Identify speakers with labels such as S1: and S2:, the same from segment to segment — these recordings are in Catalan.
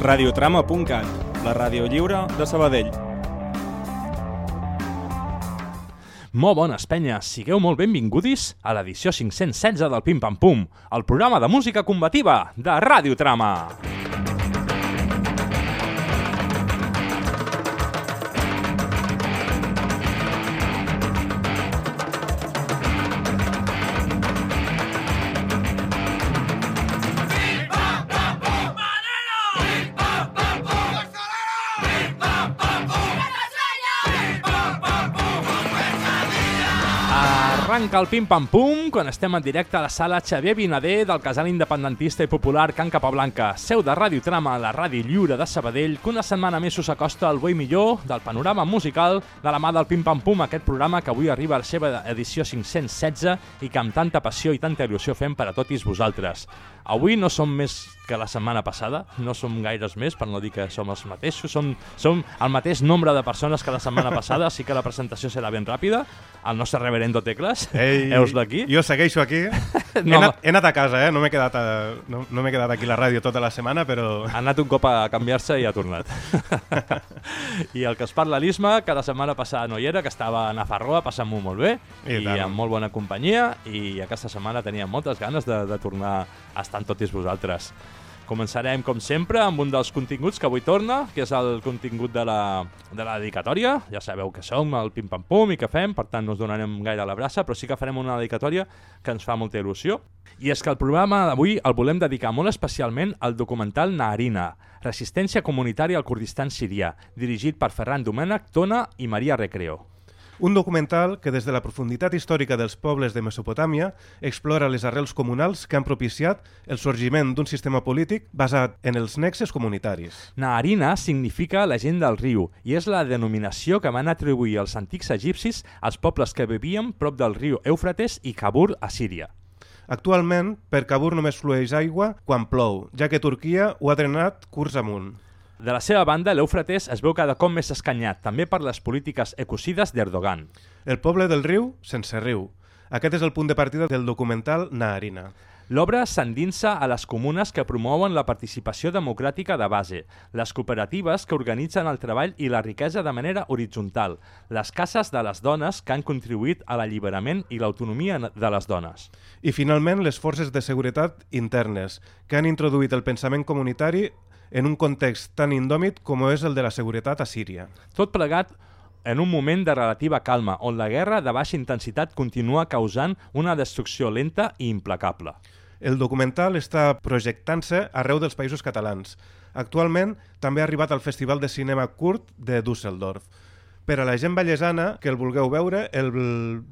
S1: radiotrama.cat, la ràdio lliure de Sabadell.
S2: Molt bones, penyes. Sigueu molt benvingudis a l'edició 516 del Pim Pam Pum, el programa de música combativa de Radiotrama. Arranca el pim-pam-pum quan estem en directe a la sala Xavier Vinader del casal independentista i popular Can Capablanca, seu de Radiotrama, la ràdio lliure de Sabadell, que una setmana més us acosta al bo millor del panorama musical de la mà del pim-pam-pum, aquest programa que avui arriba a la seva edició 516 i que amb tanta passió i tanta il·lusió fem per a totis vosaltres. Avui no som més que la setmana passada, no som gaires més, per no dir que som els mateixos, som, som el mateix nombre de persones que la setmana passada, així que la presentació serà ben ràpida. El nostre reverendo Tecles,
S3: Ei,
S2: heus d'aquí.
S3: Jo segueixo aquí.
S2: No,
S3: he, anat, he anat a casa, eh? no m'he quedat, a, no, no m'he quedat aquí a la ràdio tota la setmana, però...
S2: Ha anat un cop a canviar-se i ha tornat. I el que es parla l'Isma, que la setmana passada no hi era, que estava a Nafarroa passant-m'ho molt bé
S3: I
S2: i,
S3: tant.
S2: amb molt bona companyia i aquesta setmana tenia moltes ganes de, de tornar a estar amb tots vosaltres. Començarem, com sempre, amb un dels continguts que avui torna, que és el contingut de la, de la dedicatòria. Ja sabeu que som el pim-pam-pum i que fem, per tant no us donarem gaire la braça, però sí que farem una dedicatòria que ens fa molta il·lusió. I és que el programa d'avui el volem dedicar molt especialment al documental Naharina, Resistència comunitària al Kurdistan sirià, dirigit per Ferran Domènech, Tona i Maria Recreo.
S3: Un documental que des de la profunditat històrica dels pobles de Mesopotàmia explora les arrels comunals que han propiciat el sorgiment d'un sistema polític basat en els nexes comunitaris.
S2: Naharina significa la gent del riu i és la denominació que van atribuir els antics egipcis als pobles que vivien prop del riu Eufrates i Kabur a Síria.
S3: Actualment, per Kabur només flueix aigua quan plou, ja que Turquia ho ha drenat curs amunt.
S2: De la seva banda, l'Eufrates es veu cada cop més escanyat, també per les polítiques ecocides d'Erdogan.
S3: El poble del riu, sense riu. Aquest és el punt de partida del documental Naharina.
S2: L'obra s'endinsa a les comunes que promouen la participació democràtica de base, les cooperatives que organitzen el treball i la riquesa de manera horitzontal, les cases de les dones que han contribuït a l'alliberament i l'autonomia de les dones.
S3: I finalment, les forces de seguretat internes, que han introduït el pensament comunitari en un context tan indòmit com és el de la seguretat a Síria.
S2: Tot plegat en un moment de relativa calma, on la guerra de baixa intensitat continua causant una destrucció lenta i implacable.
S3: El documental està projectant-se arreu dels països catalans. Actualment també ha arribat al Festival de Cinema Curt de Düsseldorf. Per a la gent vallesana que el vulgueu veure, el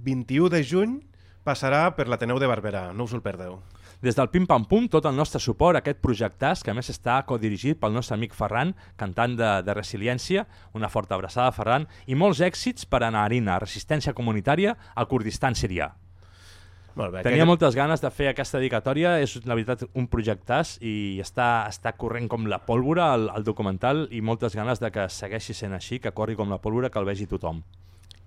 S3: 21 de juny passarà per l'Ateneu de Barberà. No us el perdeu.
S2: Des del Pim Pam Pum, tot el nostre suport a aquest projectàs, que a més està codirigit pel nostre amic Ferran, cantant de, de Resiliència, una forta abraçada, Ferran, i molts èxits per a Naharina, resistència comunitària al Kurdistan sirià.
S3: Molt bé.
S2: Tenia
S3: que-
S2: moltes ganes de fer aquesta dedicatòria, és la veritat un projectàs i està, està corrent com la pólvora el, el documental i moltes ganes de que segueixi sent així, que corri com la pólvora, que el vegi tothom.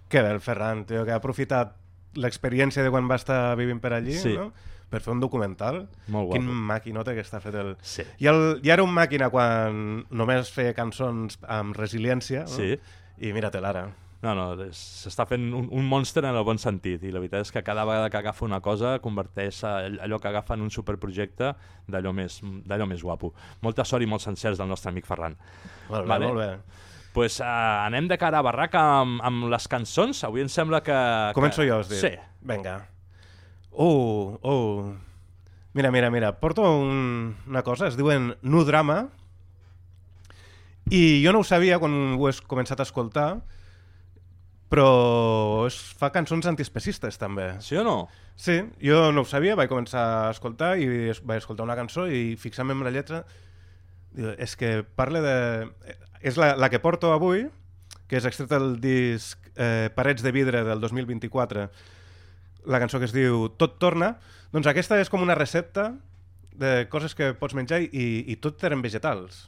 S3: Que bé, el Ferran, tio, que ha aprofitat l'experiència de quan va estar vivint per allí,
S2: Sí.
S3: no? Per fer un documental.
S2: Molt
S3: Quin
S2: guapo.
S3: maquinota que està fet el...
S2: Sí.
S3: I, el, I era un màquina quan només feia cançons amb resiliència, no?
S2: Sí.
S3: i mira-te'l ara.
S2: No, no, s'està fent un, un monstre en el bon sentit i la veritat és que cada vegada que agafa una cosa converteix allò que agafa en un superprojecte d'allò més, més guapo. Molta sort i molts encerts del nostre amic Ferran.
S3: Molt bé,
S2: Vale.
S3: molt bé.
S2: pues, uh, anem de cara a barraca amb, amb les cançons. Avui em sembla que...
S3: Començo
S2: que...
S3: jo, has dit?
S2: Sí.
S3: Vinga. Uh, uh. Mira, mira, mira. Porto un, una cosa, es diuen Nu Drama, i jo no ho sabia quan ho he començat a escoltar, però es fa cançons antiespecistes, també.
S2: Sí o no?
S3: Sí, jo no ho sabia, vaig començar a escoltar i es- vaig escoltar una cançó i fixant-me en la lletra, diu, és que parla de... És la, la que porto avui, que és extreta del disc eh, Parets de vidre del 2024, la cançó que es diu Tot torna, doncs aquesta és com una recepta de coses que pots menjar i, i tot eren vegetals.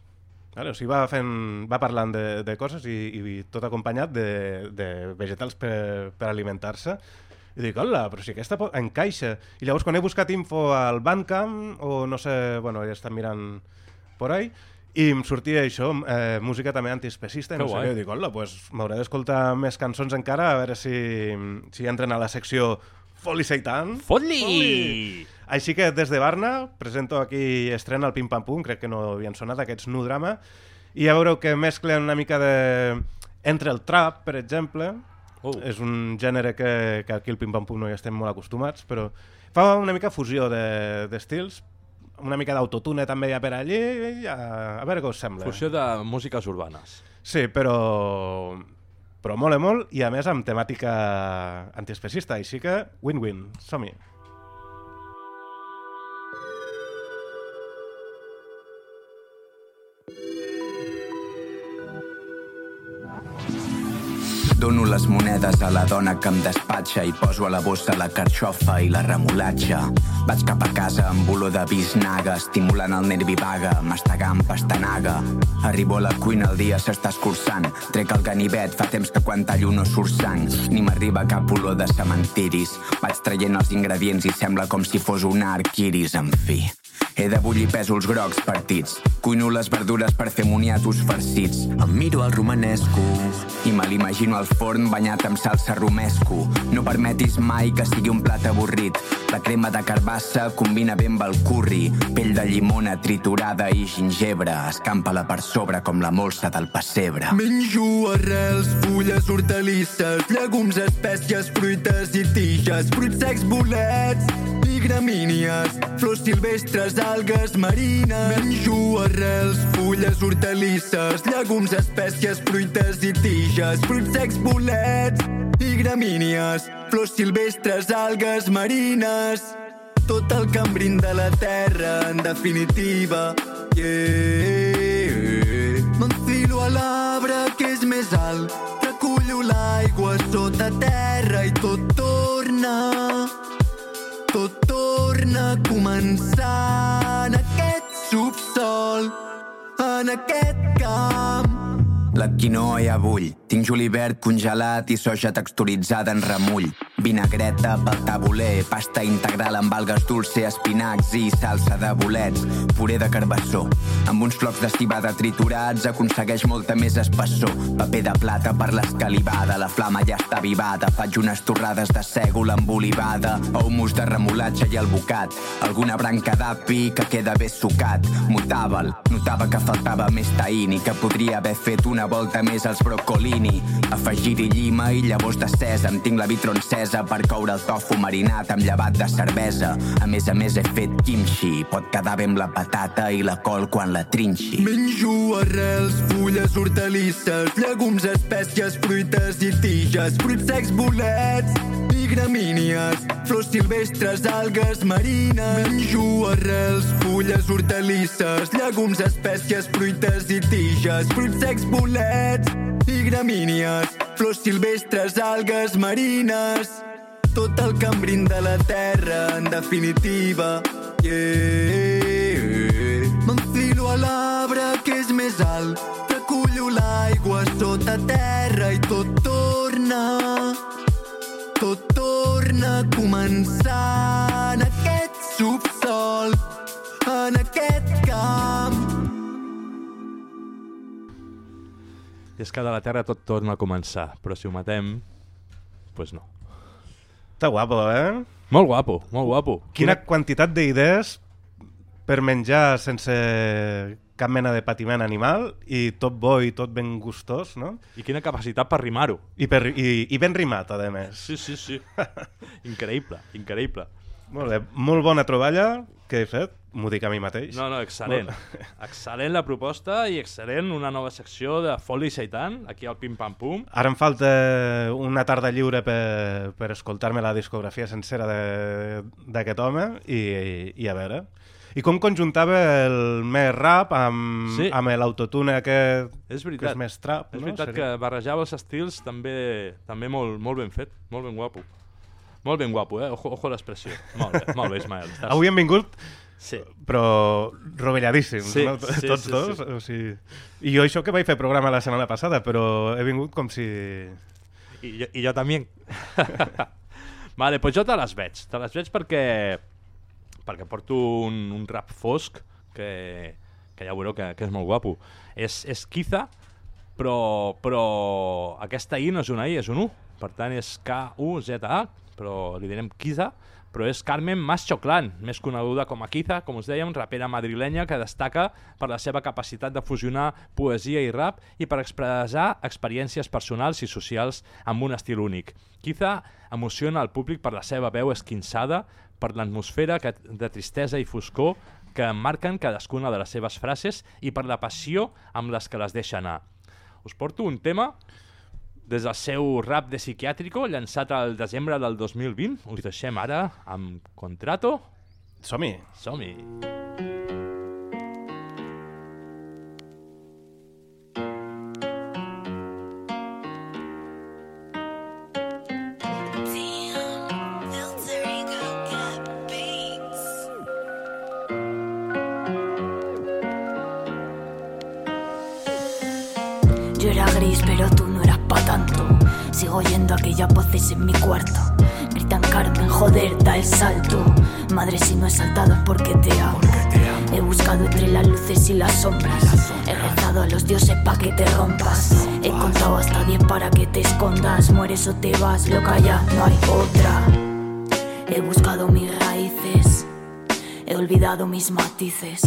S3: Vale? O sigui, va, fent, va parlant de, de coses i, i tot acompanyat de, de vegetals per, per alimentar-se. I dic, hola, però si aquesta po- encaixa. I llavors quan he buscat info al Bandcamp, o no sé, bueno, he estat mirant por ahí, i em sortia això, eh, música també antiespecista, i no sé què, dic, hola, pues, m'hauré d'escoltar més cançons encara, a veure si, si entren a la secció Foli Seitan.
S2: Fot-li!
S3: Així que des de Barna presento aquí estrena el Pim Pam Pum, crec que no havien sonat aquests Nu Drama, i ja veureu que mesclen una mica de... entre el trap, per exemple,
S2: Oh.
S3: és un gènere que, que aquí al Pim Pam Pum no hi estem molt acostumats, però fa una mica fusió de- d'estils, de, una mica d'autotune també hi ha per allí, a, a veure què us sembla.
S2: Fusió de músiques urbanes.
S3: Sí, però però mola molt i a més amb temàtica antiespecista, així que win-win, som-hi.
S4: Dono les monedes a la dona que em despatxa i poso a la bossa la carxofa i la remolatxa. Vaig cap a casa amb olor de bisnaga, estimulant el nervi vaga, mastegant pastanaga. Arribo a la cuina, el dia s'està escurçant. Trec el ganivet, fa temps que quan tallo no surt sang, ni m'arriba cap olor de cementiris. Vaig traient els ingredients i sembla com si fos un arc iris, en fi. He de bullir pèsols grocs partits. Cuino les verdures per fer moniatos farcits. Em miro al romanesco i me l'imagino al forn banyat amb salsa romesco. No permetis mai que sigui un plat avorrit. La crema de carbassa combina bé amb el curri. Pell de llimona triturada i gingebre. Escampa-la per sobre com la molsa del pessebre.
S5: Menjo arrels, fulles, hortalisses, llegums, espècies, fruites i tiges, fruits secs, bolets gramínies, flors silvestres, algues marines. Menjo arrels, fulles, hortalisses, llegums, espècies, fruites i tiges, fruits secs, bolets i gramínies, flors silvestres, algues marines. Tot el que em brinda la terra, en definitiva. Yeah. M'enfilo a l'arbre que és més alt, recullo l'aigua sota terra i tot torna. Tot torna a començar en aquest subsol, en aquest camp.
S4: La quinoa bull. Tinc julivert congelat i soja texturitzada en remull. Vinagreta pel tabuler, pasta integral amb algues dulce, espinacs i salsa de bolets. Puré de carbassó. Amb uns flocs de cibada triturats aconsegueix molta més espessor. Paper de plata per l'escalivada, la flama ja està avivada. Faig unes torrades de sègol amb olivada, humus de remolatge i albocat. Alguna branca d'api que queda bé sucat. Mutàbel, notava que faltava més taïn i que podria haver fet una volta més als brocolini. Afegir-hi llima i llavors de sèsam. Tinc la vitro encesa per coure el tofu marinat amb llevat de cervesa. A més a més he fet kimchi. Pot quedar bé amb la patata i la col quan la trinxi.
S5: Menjo arrels, fulles, hortalisses, llegums, espècies, fruites i tiges, fruits secs, bolets i gramínies, flors silvestres, algues marines. Menjo arrels, fulles, hortalisses, llegums, espècies, fruites i tiges, fruits secs, bolets i gramínies, flors silvestres, algues marines. Tot el que em brinda la terra, en definitiva. Yeah. M'enfilo a l'arbre que és més alt, recullo l'aigua sota terra i tot torna. Tot torna a començar en aquest subsol, en aquest camp.
S2: És que de la Terra tot torna a començar, però si ho matem, doncs pues no.
S3: Està guapo, eh?
S2: Molt guapo, molt guapo.
S3: Quina quantitat d'idees per menjar sense cap mena de patiment animal i tot bo i tot ben gustós, no?
S2: I quina capacitat per rimar-ho.
S3: I, per, i, i ben rimat, a més.
S2: Sí, sí, sí. increïble, increïble.
S3: Molt bé, molt bona troballa que he fet, m'ho dic a mi mateix.
S2: No, no, excel·lent. excel·lent la proposta i excel·lent una nova secció de Foli Seitan, aquí al Pim Pam Pum.
S3: Ara em falta una tarda lliure per, per escoltar-me la discografia sencera d'aquest home i, i a veure. I com conjuntava el més rap amb,
S2: Sí.
S3: amb l'autotune aquest
S2: És
S3: que
S2: veritat.
S3: és més trap.
S2: És
S3: no?
S2: veritat que barrejava els estils també també molt, molt ben fet, molt ben guapo. Molt ben guapo, eh? Ojo, ojo l'expressió. Molt bé, molt bé, Ismael. Estàs...
S3: Avui hem vingut
S2: Sí.
S3: però rovelladíssims,
S2: Sí,
S3: no?
S2: sí,
S3: tots
S2: sí,
S3: dos.
S2: sí.
S3: O sigui... I jo això que vaig fer programa la setmana passada, però he vingut com si...
S2: I jo, i jo també. vale, doncs jo te les veig. Te les veig perquè perquè porto un, un rap fosc que, que ja veureu que, que és molt guapo. És, és Kiza, però, però aquesta I no és una I, és un U. Per tant, és K-U-Z-A, però li direm Kiza, però és Carmen Maschoclan, més coneguda com a Kiza, com us dèiem, rapera madrilenya que destaca per la seva capacitat de fusionar poesia i rap i per expressar experiències personals i socials amb un estil únic. Kiza emociona el públic per la seva veu esquinçada, per l'atmosfera de tristesa i foscor que marquen cadascuna de les seves frases i per la passió amb les que les deixa anar. Us porto un tema des del seu rap de psiquiàtrico llançat al desembre del 2020. Us deixem ara amb Contrato.
S3: Som-hi.
S2: Som-hi.
S6: En mi cuarto. Gritan Carmen, joder, da el salto. Madre, si no he saltado es porque te amo. He buscado entre las luces y las sombras. He rezado a los dioses pa' que te rompas. He contado hasta 10 para que te escondas. Mueres o te vas, loca, ya no hay otra. He buscado mis raíces. He olvidado mis matices.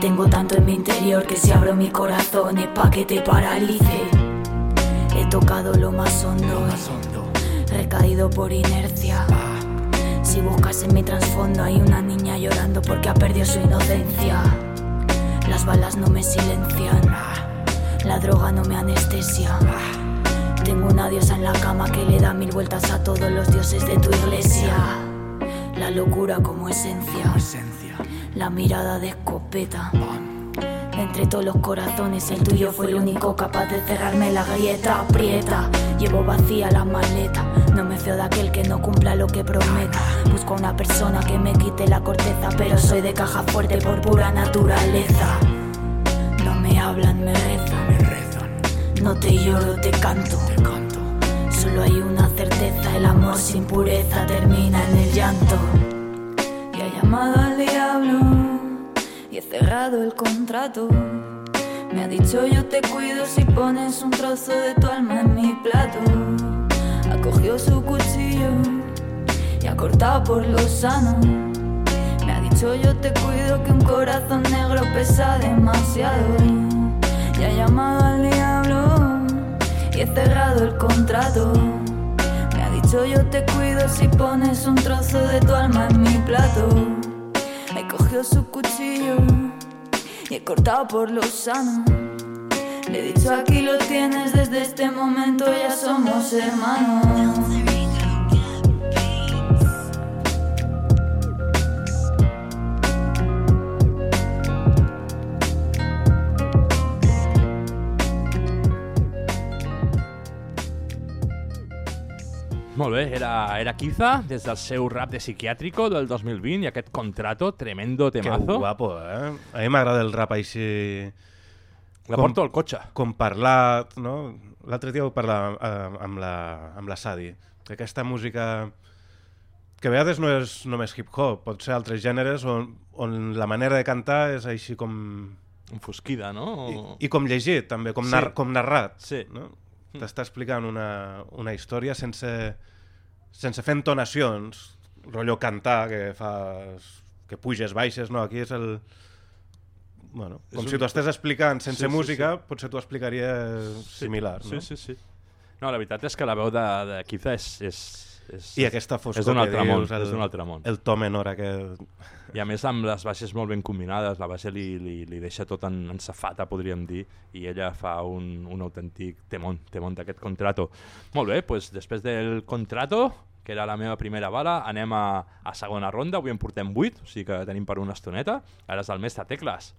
S6: Tengo tanto en mi interior que si abro mi corazón es pa' que te paralice. He tocado lo más hondo, y recaído por inercia. Si buscas en mi trasfondo hay una niña llorando porque ha perdido su inocencia. Las balas no me silencian, la droga no me anestesia. Tengo una diosa en la cama que le da mil vueltas a todos los dioses de tu iglesia. La locura como esencia, la mirada de escopeta. Entre todos los corazones, el tuyo fue el único capaz de cerrarme la grieta. Aprieta, llevo vacía la maleta. No me fío de aquel que no cumpla lo que prometa. Busco a una persona que me quite la corteza, pero soy de caja fuerte por pura naturaleza. No me hablan, me rezan. No te lloro, te canto. Solo hay una certeza, el amor sin pureza termina en el llanto. Y he llamado al diablo y he cerrado el contrato. Me ha dicho yo te cuido si pones un trozo de tu alma en mi plato. Ha cogido su cuchillo y ha cortado por lo sano. Me ha dicho yo te cuido que un corazón negro pesa demasiado. Y ha llamado al diablo y he cerrado el contrato. Me ha dicho yo te cuido si pones un trozo de tu alma en mi plato. Su cuchillo y he cortado por lo sano. Le he dicho aquí lo tienes, desde este momento ya somos hermanos.
S2: Molt bé, era, era Kiza, des del seu rap de psiquiàtrico del 2020 i aquest contrato, tremendo
S3: Que
S2: temazo.
S3: guapo, eh? A mi m'agrada el rap així...
S2: La
S3: com-
S2: porto al cotxe.
S3: Com parlat, no? L'altre dia ho parlàvem eh, amb, la, amb la Sadi, que aquesta música que a vegades no és només hip-hop, pot ser altres gèneres on, on la manera de cantar és així com...
S2: Enfosquida, no?
S3: I,
S2: O...
S3: i com llegit, també, com,
S2: Sí.
S3: nar com narrat.
S2: Sí.
S3: No? T'està explicant una, una història sense, sense fer entonacions, rotllo cantar, que fas que puges, baixes, no, aquí és el... Bueno,
S2: És
S3: com
S2: un-
S3: si t'ho estés explicant sense
S2: Sí, sí,
S3: música, potser t'ho explicaria similar,
S2: Sí,
S3: no?
S2: sí, sí. No, la veritat és que la veu de, de Kiza és, és, és,
S3: I aquesta foscor
S2: és d'un altre
S3: dius,
S2: món,
S3: el,
S2: és altre món.
S3: el to menor aquest...
S2: I a més amb les baixes molt ben combinades, la baixa li, li, li deixa tot en, en safata, podríem dir, i ella fa un, un autèntic temón, temón d'aquest contrato. Molt bé, doncs després del contrato, que era la meva primera bala, anem a, a segona ronda, avui en portem 8, o sigui que tenim per una estoneta, ara és el mestre Tecles.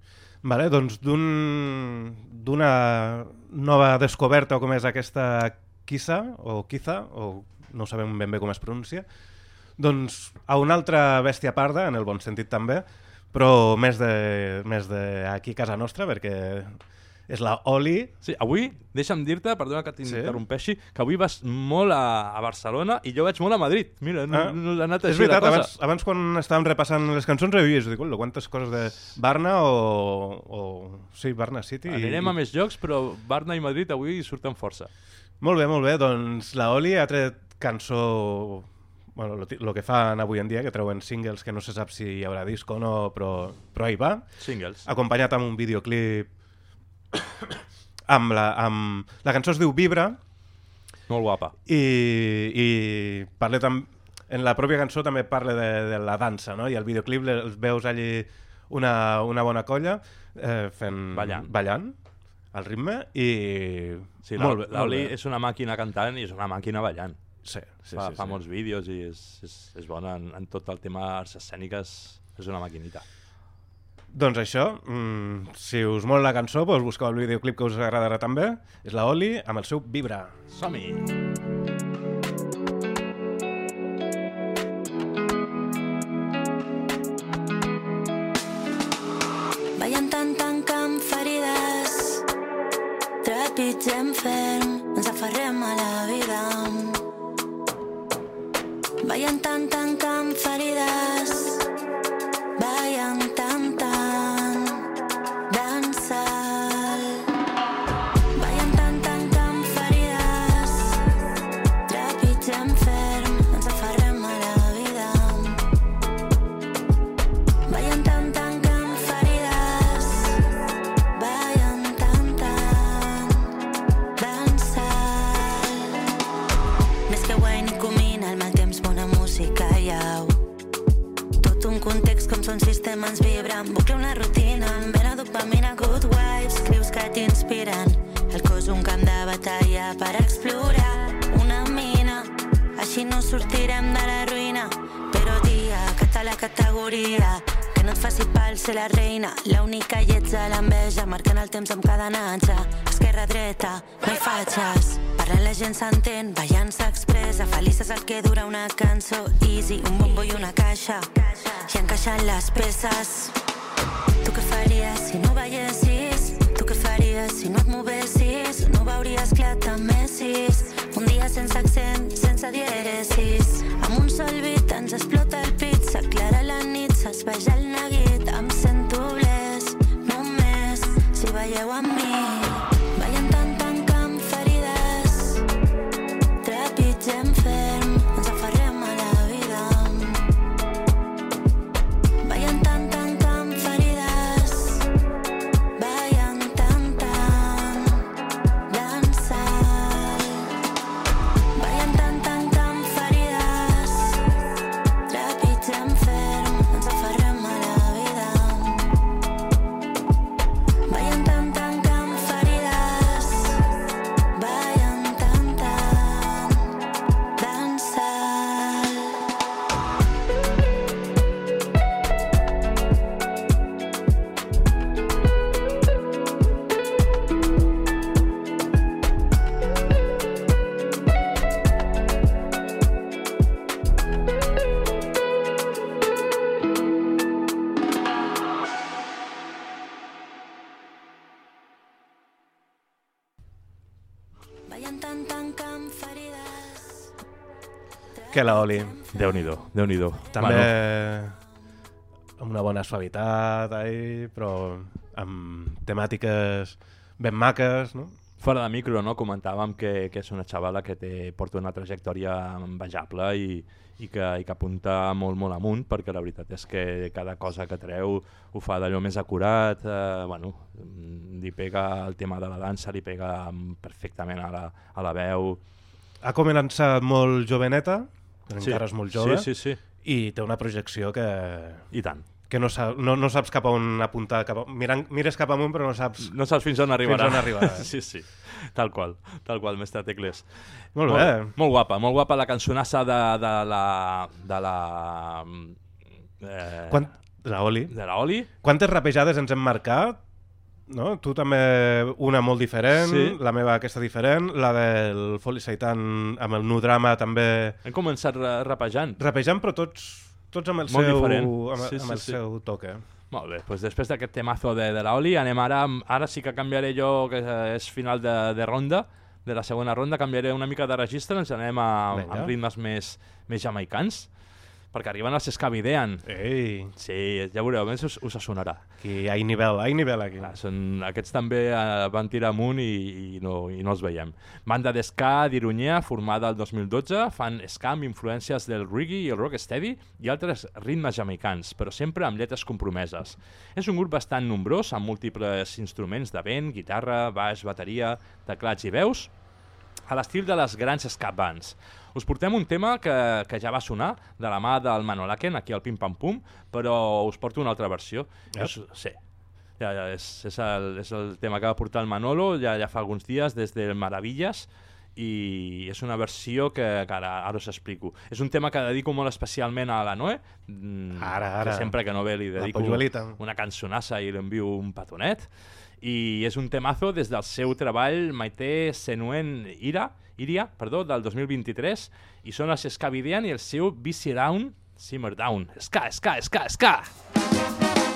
S3: Vale, doncs d'un- d'una nova descoberta com és aquesta Kisa, o Kiza, o no sabem ben bé com es pronuncia, doncs a una altra bèstia parda, en el bon sentit també, però més de, més de aquí a casa nostra, perquè és la Oli.
S2: Sí, avui, deixa'm dir-te, perdona que
S3: Sí?
S2: t'interrompeixi, que avui vas molt a, a Barcelona i jo vaig molt a Madrid. Mira, no,
S3: Ah,
S2: no l'ha anat
S3: és
S2: així
S3: veritat,
S2: la cosa.
S3: abans, abans quan estàvem repassant les cançons havia "Ula, quantes coses de Barna o... o... Sí, Barna City. i-
S2: Anirem a més llocs, però Barna i Madrid avui surten força.
S3: Molt bé, molt bé. Doncs la Oli ha tret cançó... Bueno, lo, lo que fan avui en dia, que treuen singles que no se sap si hi haurà disc o no, però, però ahí va.
S2: Singles.
S3: Acompanyat amb un videoclip amb la, amb... la cançó es diu Vibra
S2: Molt guapa.
S3: i, i parla tam... en la pròpia cançó també parla de, de la dansa, no? I el videoclip els veus allí una, una bona colla eh, fent...
S2: Ballant.
S3: ballant al ritme i...
S2: Sí, l'Oli és una màquina cantant i és una màquina ballant.
S3: Sí, sí,
S2: fa,
S3: sí,
S2: fa
S3: sí.
S2: molts vídeos i és, és, és bona en, en tot el tema arts escèniques. És una maquinita.
S3: Doncs això, mm, si us molt la cançó, doncs busqueu el videoclip que us agradarà també. És la Oli amb el seu Vibra.
S2: Som-hi!
S7: Ballant tant tancant ferides Trepitgem ferm Ens aferrem a la vida Ballant tant tancant com son sistema ens vibra en bucle una rutina amb vena dopamina good vibes. Crius que t'inspiren. El cos un camp de batalla per explorar una mina. Així no sortirem de la ruïna. Però dia, cata la categoria. Que no et faci pal ser la reina. L'única lletja, l'enveja. Marcant el temps amb cadenatge esquerra, dreta, no hi fatxes parlant la gent s'entén, ballant s'expressa feliç és el que dura una cançó. Easy, un bombo i una caixa. I encaixant les peces. Tu què faries si no veiessis? Tu què faries si no et movessis? No veuries clar t'amessis Un dia sense accent, sense dièresis Amb un sol bit ens explota el pit S'aclara la nit, s'esveja el neguit. Em sento blés, només si veieu amb mi
S3: Que la Oli.
S2: Déu-n'hi-do, déu nhi déu
S3: També amb una bona suavitat, ahí, però amb temàtiques ben maques, no?
S2: Fora de micro, no? Comentàvem que, que és una xavala que té, porta una trajectòria envejable i, i, que, i que apunta molt, molt amunt, perquè la veritat és que cada cosa que treu ho fa d'allò més acurat, eh, bueno, li pega el tema de la dansa, li pega perfectament a la, a la veu.
S3: Ha començat molt joveneta, però
S2: Sí.
S3: encara és molt jove,
S2: Sí, sí, sí,
S3: i té una projecció que,
S2: i tant.
S3: que no, sa, no, no saps cap a on apuntar. Cap a, mirant, mires cap amunt, però no saps...
S2: No saps fins on arribarà.
S3: on arribarà.
S2: sí, sí, tal qual, tal qual, mestre Tecles.
S3: Molt bé.
S2: Molt, molt guapa, molt guapa la cançonassa de, de la... De la eh,
S3: Quan... La Oli.
S2: De la Oli?
S3: Quantes rapejades ens hem marcat? No? Tu també una molt diferent,
S2: Sí.
S3: la meva aquesta diferent, la del Foli Saitan amb el Nu Drama també
S2: Hem començat ra- rapejant.
S3: rapejant, però tots, tots amb el
S2: Molt
S3: seu,
S2: diferent.
S3: amb,
S2: Sí,
S3: amb
S2: sí,
S3: el
S2: sí.
S3: seu toque.
S2: Molt bé, doncs després d'aquest temazo de, de l'Oli, anem ara, ara sí que canviaré jo, que és final de, de ronda, de la segona ronda, canviaré una mica de registre, ens anem a, amb ritmes més, més jamaicans, perquè arriben els Scavidean.
S3: Ei,
S2: Sí, ja veureu, més us, us sonarà.
S3: aquí hi ha nivell, hi ha nivell aquí.
S2: Clar, són, aquests també eh, van tirar amunt i, i, no, i no els veiem. Banda d'esca d'Irunyea, formada el 2012, fan ska amb influències del reggae i el rocksteady i altres ritmes jamaicans, però sempre amb lletres compromeses. És un grup bastant nombrós, amb múltiples instruments de vent, guitarra, baix, bateria, teclats i veus, a l'estil de les grans ska bands. Us portem un tema que, que ja va sonar de la mà del Manolaken aquí al Pim Pam Pum, però us porto una altra versió.
S3: Yep.
S2: És, sí, ja, ja, és, és, el, és el tema que va portar el Manolo ja, ja fa alguns dies des del Maravillas i és una versió que, que ara, ara us explico. És un tema que dedico molt especialment a la Noe, mm,
S3: Ara, ara.
S2: que sempre que no ve li dedico una cançonassa i li envio un petonet i és un temazo des del seu treball Maite Senuen Ira, Iria, perdó, del 2023 i són els Scavidian i el seu BC Down Simmer Down. Ska, ska, ska, ska!
S8: Etxaien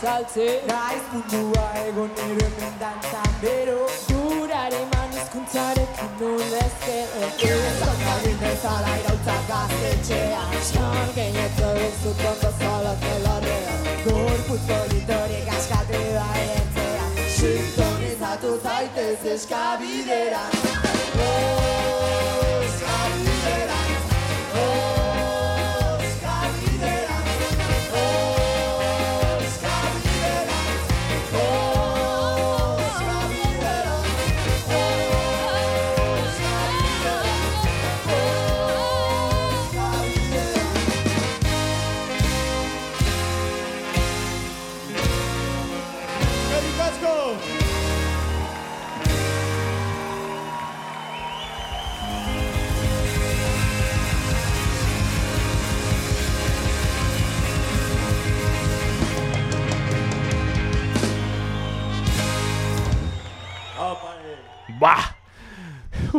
S9: azaltze
S8: Naiz mundua egon nire mendan bero
S9: Gurare man izkuntzarekin nola
S8: ezker. Ezan egin bezala irautza gaztetxea.
S9: San geinetze bizut ondo zalak
S8: elarrea. Gorpuz politori gaskatu da entzea Sintonizatu zaitez eskabidera Oh.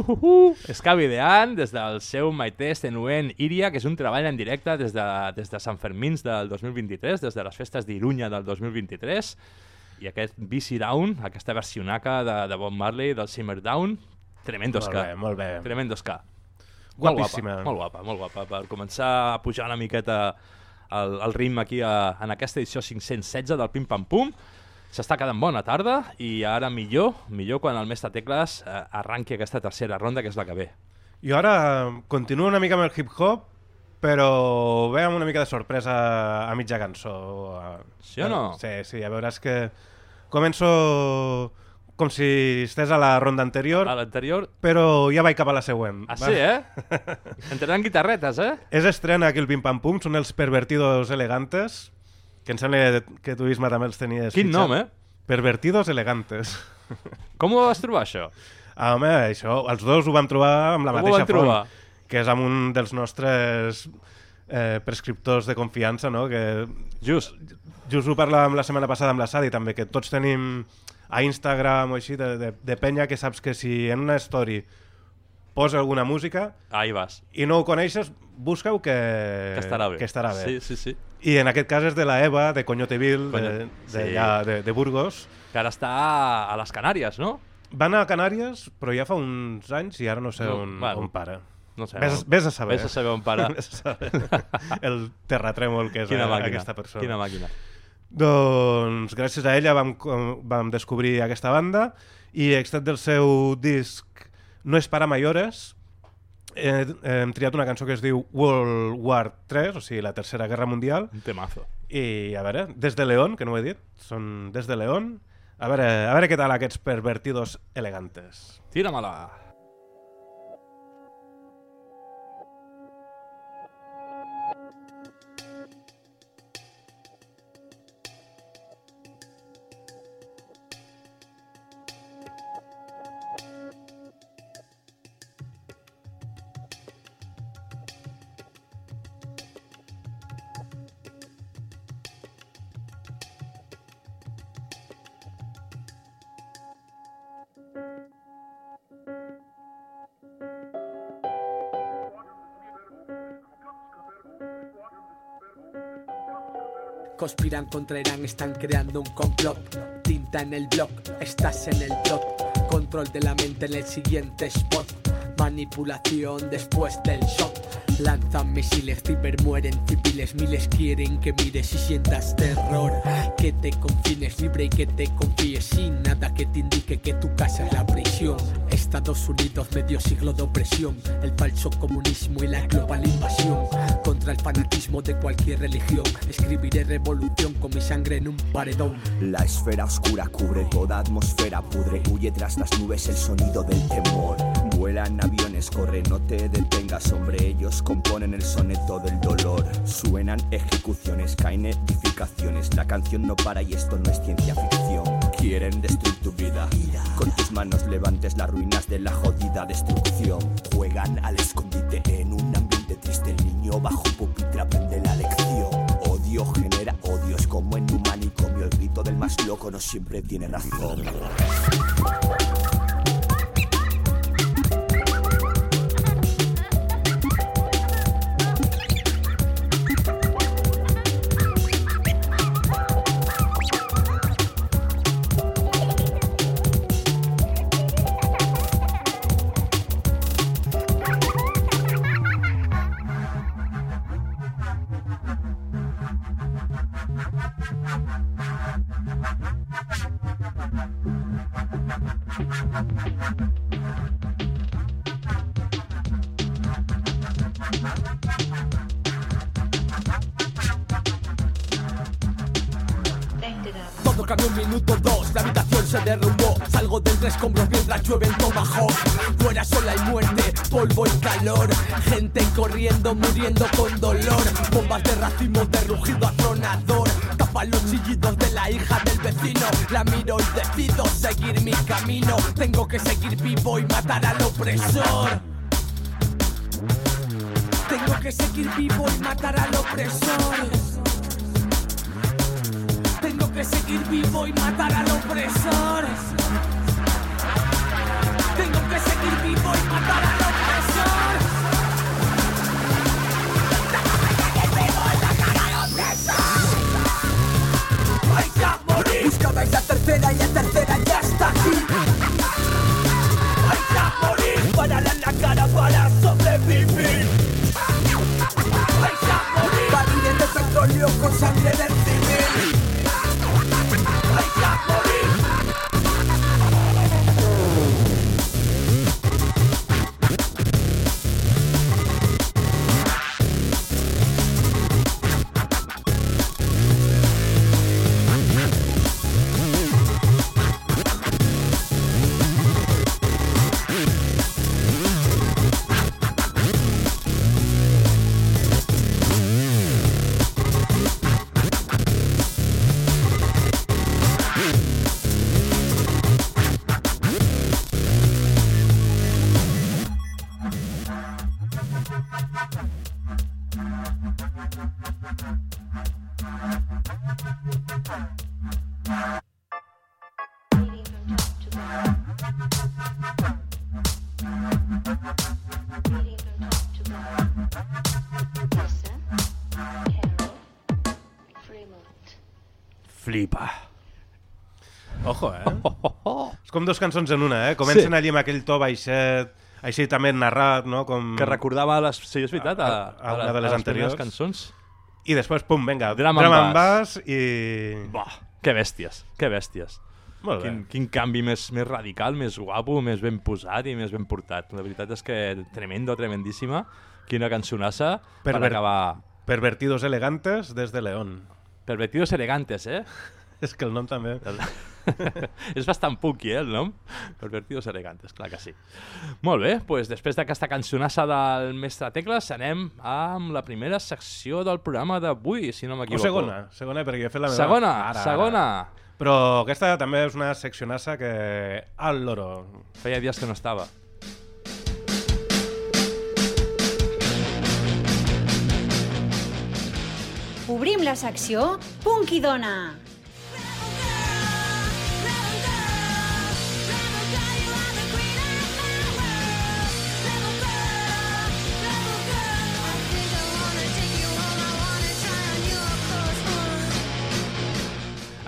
S2: Uh, uh, Dean, des del seu Maite Estenuen Iria, que és un treball en directe des de, des de Sant Fermins del 2023, des de les festes d'Irunya del 2023, i aquest BC Down, aquesta versionaca de, de Bob Marley, del Simmer Down, tremendo
S3: Molt
S2: ska.
S3: bé, molt bé.
S2: Tremendo ska.
S3: Guapíssima.
S2: Molt guapa, molt guapa, molt guapa. Per començar a pujar una miqueta el, el ritme aquí a, en aquesta edició 516 del Pim Pam Pum. S'està quedant bona tarda i ara millor, millor quan el mestre Tecles eh, arranqui aquesta tercera ronda, que és la que ve.
S3: I ara eh, continuo una mica amb el hip-hop, però ve amb una mica de sorpresa a mitja cançó.
S2: Sí o no?
S3: Sí, sí, a veure, és que començo com si estés a la ronda anterior,
S2: A l'anterior...
S3: però ja vaig cap a la següent.
S2: Ah, sí, eh? Entraran guitarretes, eh?
S3: És estrena aquí el Pim Pam Pum, són els Pervertidos Elegantes, que em sembla que tu, Isma, també els tenies
S2: Quin
S3: fitxat.
S2: nom, eh?
S3: Pervertidos Elegantes.
S2: Com ho vas trobar, això?
S3: Ah, home, això, els dos ho vam trobar amb la
S2: Com
S3: mateixa font, que és amb un dels nostres eh, prescriptors de confiança, no? que
S2: Just.
S3: just ho parlàvem la setmana passada amb la Sadi també, que tots tenim a Instagram o així de, de, de penya que saps que si en una story posa alguna música
S2: Ahí vas.
S3: i no ho coneixes, busca-ho que,
S2: Que estarà bé.
S3: Que estarà bé.
S2: Sí, sí, sí.
S3: I en aquest cas és de la Eva, de Coñoteville, de,
S2: Coño-
S3: de,
S2: sí.
S3: allà, de, de Burgos.
S2: Que ara està a les Canàries, no?
S3: Va anar a Canàries, però ja fa uns anys i ara no sé
S2: No,
S3: on,
S2: bueno,
S3: on para.
S2: No sé.
S3: Ves, ves a saber.
S2: Ves a saber on para.
S3: Ves a saber el terratrèmol que és
S2: Quina
S3: a,
S2: màquina.
S3: aquesta persona.
S2: Quina màquina.
S3: Doncs gràcies a ella vam, vam descobrir aquesta banda i extret del seu disc No és para mayores eh, hem triat una cançó que es diu World War 3, o sigui, la Tercera Guerra Mundial,
S2: Un temazo.
S3: i a veure, des de León, que no ho he dit, són des de León, a veure, a veure què tal aquests pervertidos elegantes.
S2: Tira-me-la.
S10: Conspiran contra Irán, están creando un complot. Tinta en el blog, estás en el top. Control de la mente en el siguiente spot. Manipulación después del shock. Lanzan misiles, ciber mueren civiles, miles quieren que mires y sientas terror. Que te confines libre y que te confíes sin nada que te indique que tu casa es la prisión. Estados Unidos, medio siglo de opresión, el falso comunismo y la global invasión. Contra el fanatismo de cualquier religión, escribiré revolución con mi sangre en un paredón.
S11: La esfera oscura cubre toda atmósfera, pudre, huye tras las nubes el sonido del temor. Vuelan aviones, corre, no te detengas, hombre, ellos componen el soneto del dolor. Suenan ejecuciones, caen edificaciones, la canción no para y esto no es ciencia ficción. Quieren destruir tu vida, manos levantes las ruinas de la jodida destrucción. Juegan al escondite en un ambiente triste, el niño bajo pupitre aprende la lección. Odio genera odios como en un manicomio, el grito del más loco no siempre tiene razón.
S3: Com dos cançons en una, eh? Comencen
S2: Sí.
S3: allí amb aquell to baixet, així també narrat, no? Com...
S2: Que recordava les... Sí, és veritat, a,
S3: A- a una de les
S2: primeres
S3: anteriors.
S2: cançons.
S3: I després, pum, vinga,
S2: drum and bass.
S3: bass i...
S2: Buah, que bèsties, que bèsties.
S3: Molt bé.
S2: Quin, quin canvi més, més radical, més guapo, més ben posat i més ben portat. La veritat és que tremendo, tremendíssima. Quina cançonassa per,
S3: Perver-
S2: acabar...
S3: Pervertidos elegantes des de León.
S2: Pervertidos elegantes, eh?
S3: És que el nom també...
S2: és bastant punky, eh, el nom? Pervertidos elegantes, clar que sí. Molt bé, doncs després d'aquesta cançonassa del mestre Tecles anem amb la primera secció del programa d'avui, si no
S3: O
S2: m'equivoco.
S3: segona, segona perquè he fet la meva.
S2: Segona,
S3: Ara,
S2: segona.
S3: Ara. Però aquesta també és una seccionassa que... Al loro.
S2: Feia dies que no estava.
S12: Obrim la secció Punky Dona.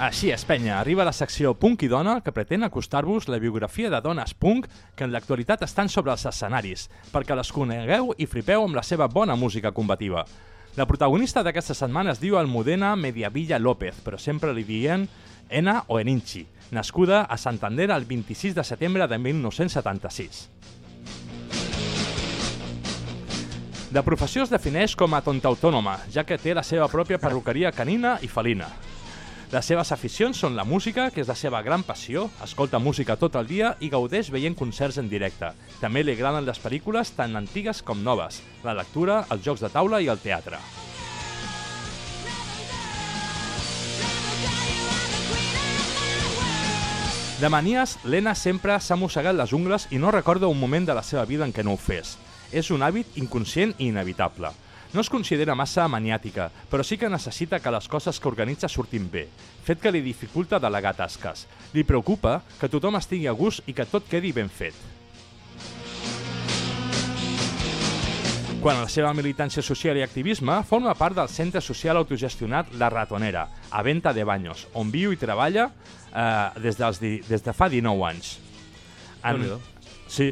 S2: Així és, penya, arriba la secció Punk i Dona que pretén acostar-vos la biografia de dones punk que en l'actualitat estan sobre els escenaris, perquè les conegueu i flipeu amb la seva bona música combativa. La protagonista d'aquesta setmana es diu Almudena Mediavilla López, però sempre li dient Ena o Eninchi, nascuda a Santander el 26 de setembre de 1976. De professió es defineix com a tonta autònoma, ja que té la seva pròpia perruqueria canina i felina. Les seves aficions són la música, que és la seva gran passió, escolta música tot el dia i gaudeix veient concerts en directe. També li agraden les pel·lícules tant antigues com noves, la lectura, els jocs de taula i el teatre. De manies, l'Ena sempre s'ha mossegat les ungles i no recorda un moment de la seva vida en què no ho fes. És un hàbit inconscient i inevitable. No es considera massa maniàtica, però sí que necessita que les coses que organitza surtin bé, fet que li dificulta delegar tasques. Li preocupa que tothom estigui a gust i que tot quedi ben fet. Quan la seva militància social i activisme, forma part del centre social autogestionat La Ratonera, a Venta de Baños, on viu i treballa eh, des, dels des de fa 19 anys. En, sí,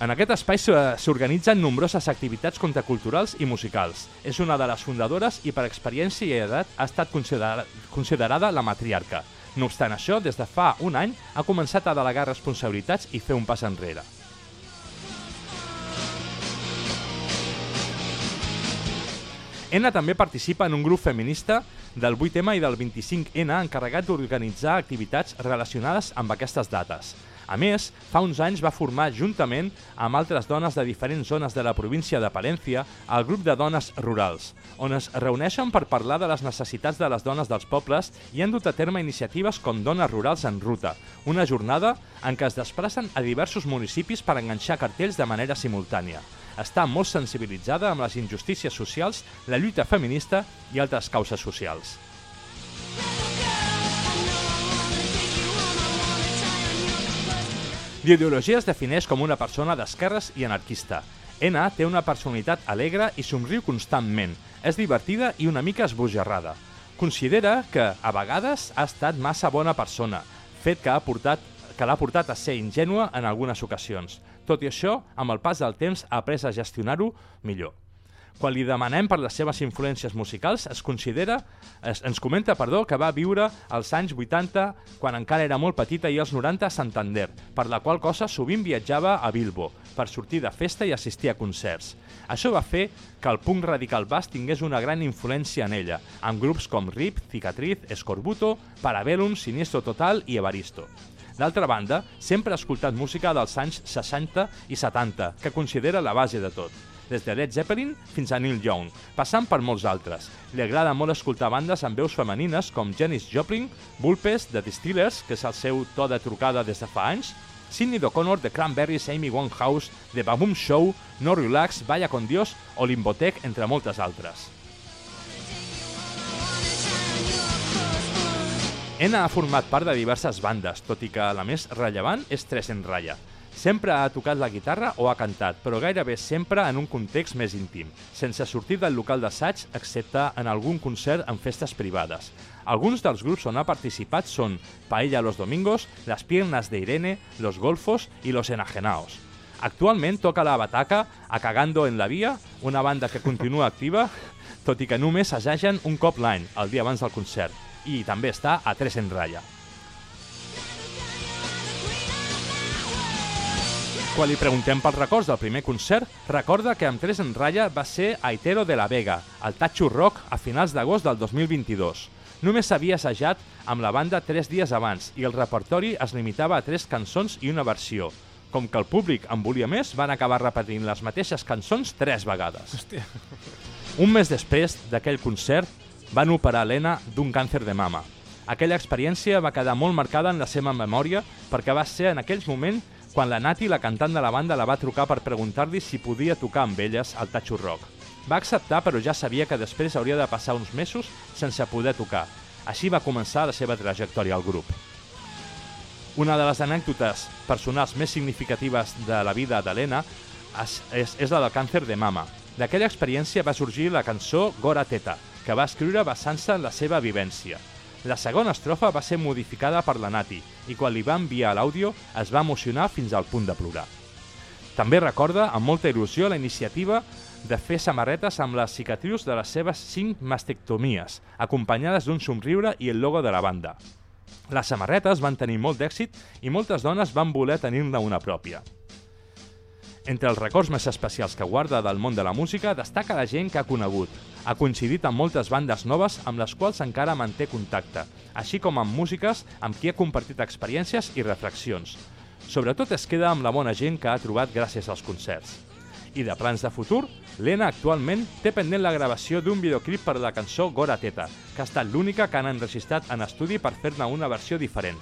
S2: en aquest espai s'o- s'organitzen nombroses activitats contraculturals i musicals. És una de les fundadores i per experiència i edat ha estat considera considerada la matriarca. No obstant això, des de fa un any ha començat a delegar responsabilitats i fer un pas enrere. ENA també participa en un grup feminista del 8M i del 25N encarregat d'organitzar activitats relacionades amb aquestes dates. A més, fa uns anys va formar juntament amb altres dones de diferents zones de la província de Palència el grup de dones rurals, on es reuneixen per parlar de les necessitats de les dones dels pobles i han dut a terme iniciatives com Dones Rurals en Ruta, una jornada en què es desplacen a diversos municipis per enganxar cartells de manera simultània està molt sensibilitzada amb les injustícies socials, la lluita feminista i altres causes socials. D'ideologia es defineix com una persona d'esquerres i anarquista. N té una personalitat alegre i somriu constantment. És divertida i una mica esbojarrada. Considera que, a vegades, ha estat massa bona persona, fet que ha portat que l'ha portat a ser ingènua en algunes ocasions. Tot i això, amb el pas del temps ha après a gestionar-ho millor. Quan li demanem per les seves influències musicals, es considera, es, ens comenta perdó, que va viure als anys 80, quan encara era molt petita, i als 90 a Santander, per la qual cosa sovint viatjava a Bilbo, per sortir de festa i assistir a concerts. Això va fer que el punk radical bas tingués una gran influència en ella, amb grups com RIP, Cicatriz, Escorbuto, Parabellum, Sinistro Total i Evaristo. D'altra banda, sempre ha escoltat música dels anys 60 i 70, que considera la base de tot des de Led Zeppelin fins a Neil Young, passant per molts altres. Li agrada molt escoltar bandes amb veus femenines com Janis Joplin, Bulpes, The Distillers, que és el seu to de trucada des de fa anys, Sidney O'Connor, The Cranberries, Amy Winehouse, The Baboom Show, No Relax, Vaya con Dios o Limbotech, entre moltes altres. Ena ha format part de diverses bandes, tot i que la més rellevant és Tres en Raya. Sempre ha tocat la guitarra o ha cantat, però gairebé sempre en un context més íntim, sense sortir del local d'assaig excepte en algun concert en festes privades. Alguns dels grups on ha participat són Paella los Domingos, Las Piernas de Irene, Los Golfos i Los Enajenaos. Actualment toca la bataca a Cagando en la Via, una banda que continua activa, tot i que només assagen un cop l'any, el dia abans del concert, i també està a Tres en Raya. Quan li preguntem pels records del primer concert, recorda que amb Tres en Raya va ser a Itero de la Vega, al Tacho Rock, a finals d'agost del 2022. Només s'havia assajat amb la banda tres dies abans i el repertori es limitava a tres cançons i una versió. Com que el públic en volia més, van acabar repetint les mateixes cançons tres vegades.
S3: Hòstia.
S2: Un mes després d'aquell concert, van operar l'Ena d'un càncer de mama. Aquella experiència va quedar molt marcada en la seva memòria perquè va ser en aquells moments quan la Nati, la cantant de la banda, la va trucar per preguntar-li si podia tocar amb elles al Tacho Rock. Va acceptar, però ja sabia que després hauria de passar uns mesos sense poder tocar. Així va començar la seva trajectòria al grup. Una de les anècdotes personals més significatives de la vida d'Helena és, és, és la del càncer de mama. D'aquella experiència va sorgir la cançó Gora Teta, que va escriure basant-se en la seva vivència. La segona estrofa va ser modificada per la Nati i quan li va enviar l'àudio es va emocionar fins al punt de plorar. També recorda amb molta il·lusió la iniciativa de fer samarretes amb les cicatrius de les seves cinc mastectomies, acompanyades d'un somriure i el logo de la banda. Les samarretes van tenir molt d'èxit i moltes dones van voler tenir-ne una pròpia. Entre els records més especials que guarda del món de la música destaca la gent que ha conegut. Ha coincidit amb moltes bandes noves amb les quals encara manté contacte, així com amb músiques amb qui ha compartit experiències i reflexions. Sobretot es queda amb la bona gent que ha trobat gràcies als concerts. I de plans de futur, l'Ena actualment té pendent la gravació d'un videoclip per a la cançó Gora Teta, que ha estat l'única que han enregistrat en estudi per fer-ne una versió diferent.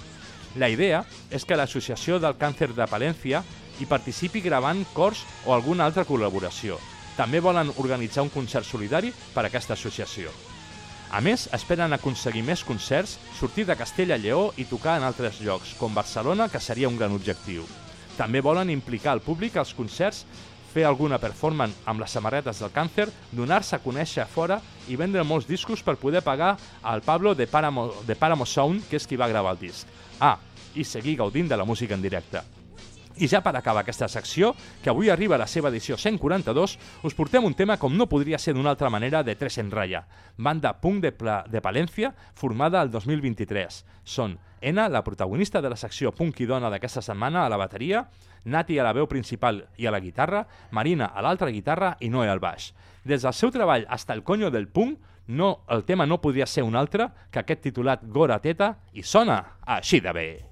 S2: La idea és que l'Associació del Càncer de Palència hi participi gravant cors o alguna altra col·laboració. També volen organitzar un concert solidari per a aquesta associació. A més, esperen aconseguir més concerts, sortir de Castella Lleó i tocar en altres llocs, com Barcelona, que seria un gran objectiu. També volen implicar el públic als concerts, fer alguna performance amb les samarretes del càncer, donar-se a conèixer a fora i vendre molts discos per poder pagar al Pablo de Paramo, de Paramo Sound, que és qui va gravar el disc. Ah, i seguir gaudint de la música en directe. I ja per acabar aquesta secció, que avui arriba a la seva edició 142, us portem un tema com no podria ser d'una altra manera de Tres en Raya, banda punk de, Pla de Palència formada el 2023. Són Ena, la protagonista de la secció punk i dona d'aquesta setmana a la bateria, Nati a la veu principal i a la guitarra, Marina a l'altra guitarra i Noé al baix. Des del seu treball hasta el coño del punk, no, el tema no podria ser un altre que aquest titulat Gora Teta i sona així de bé.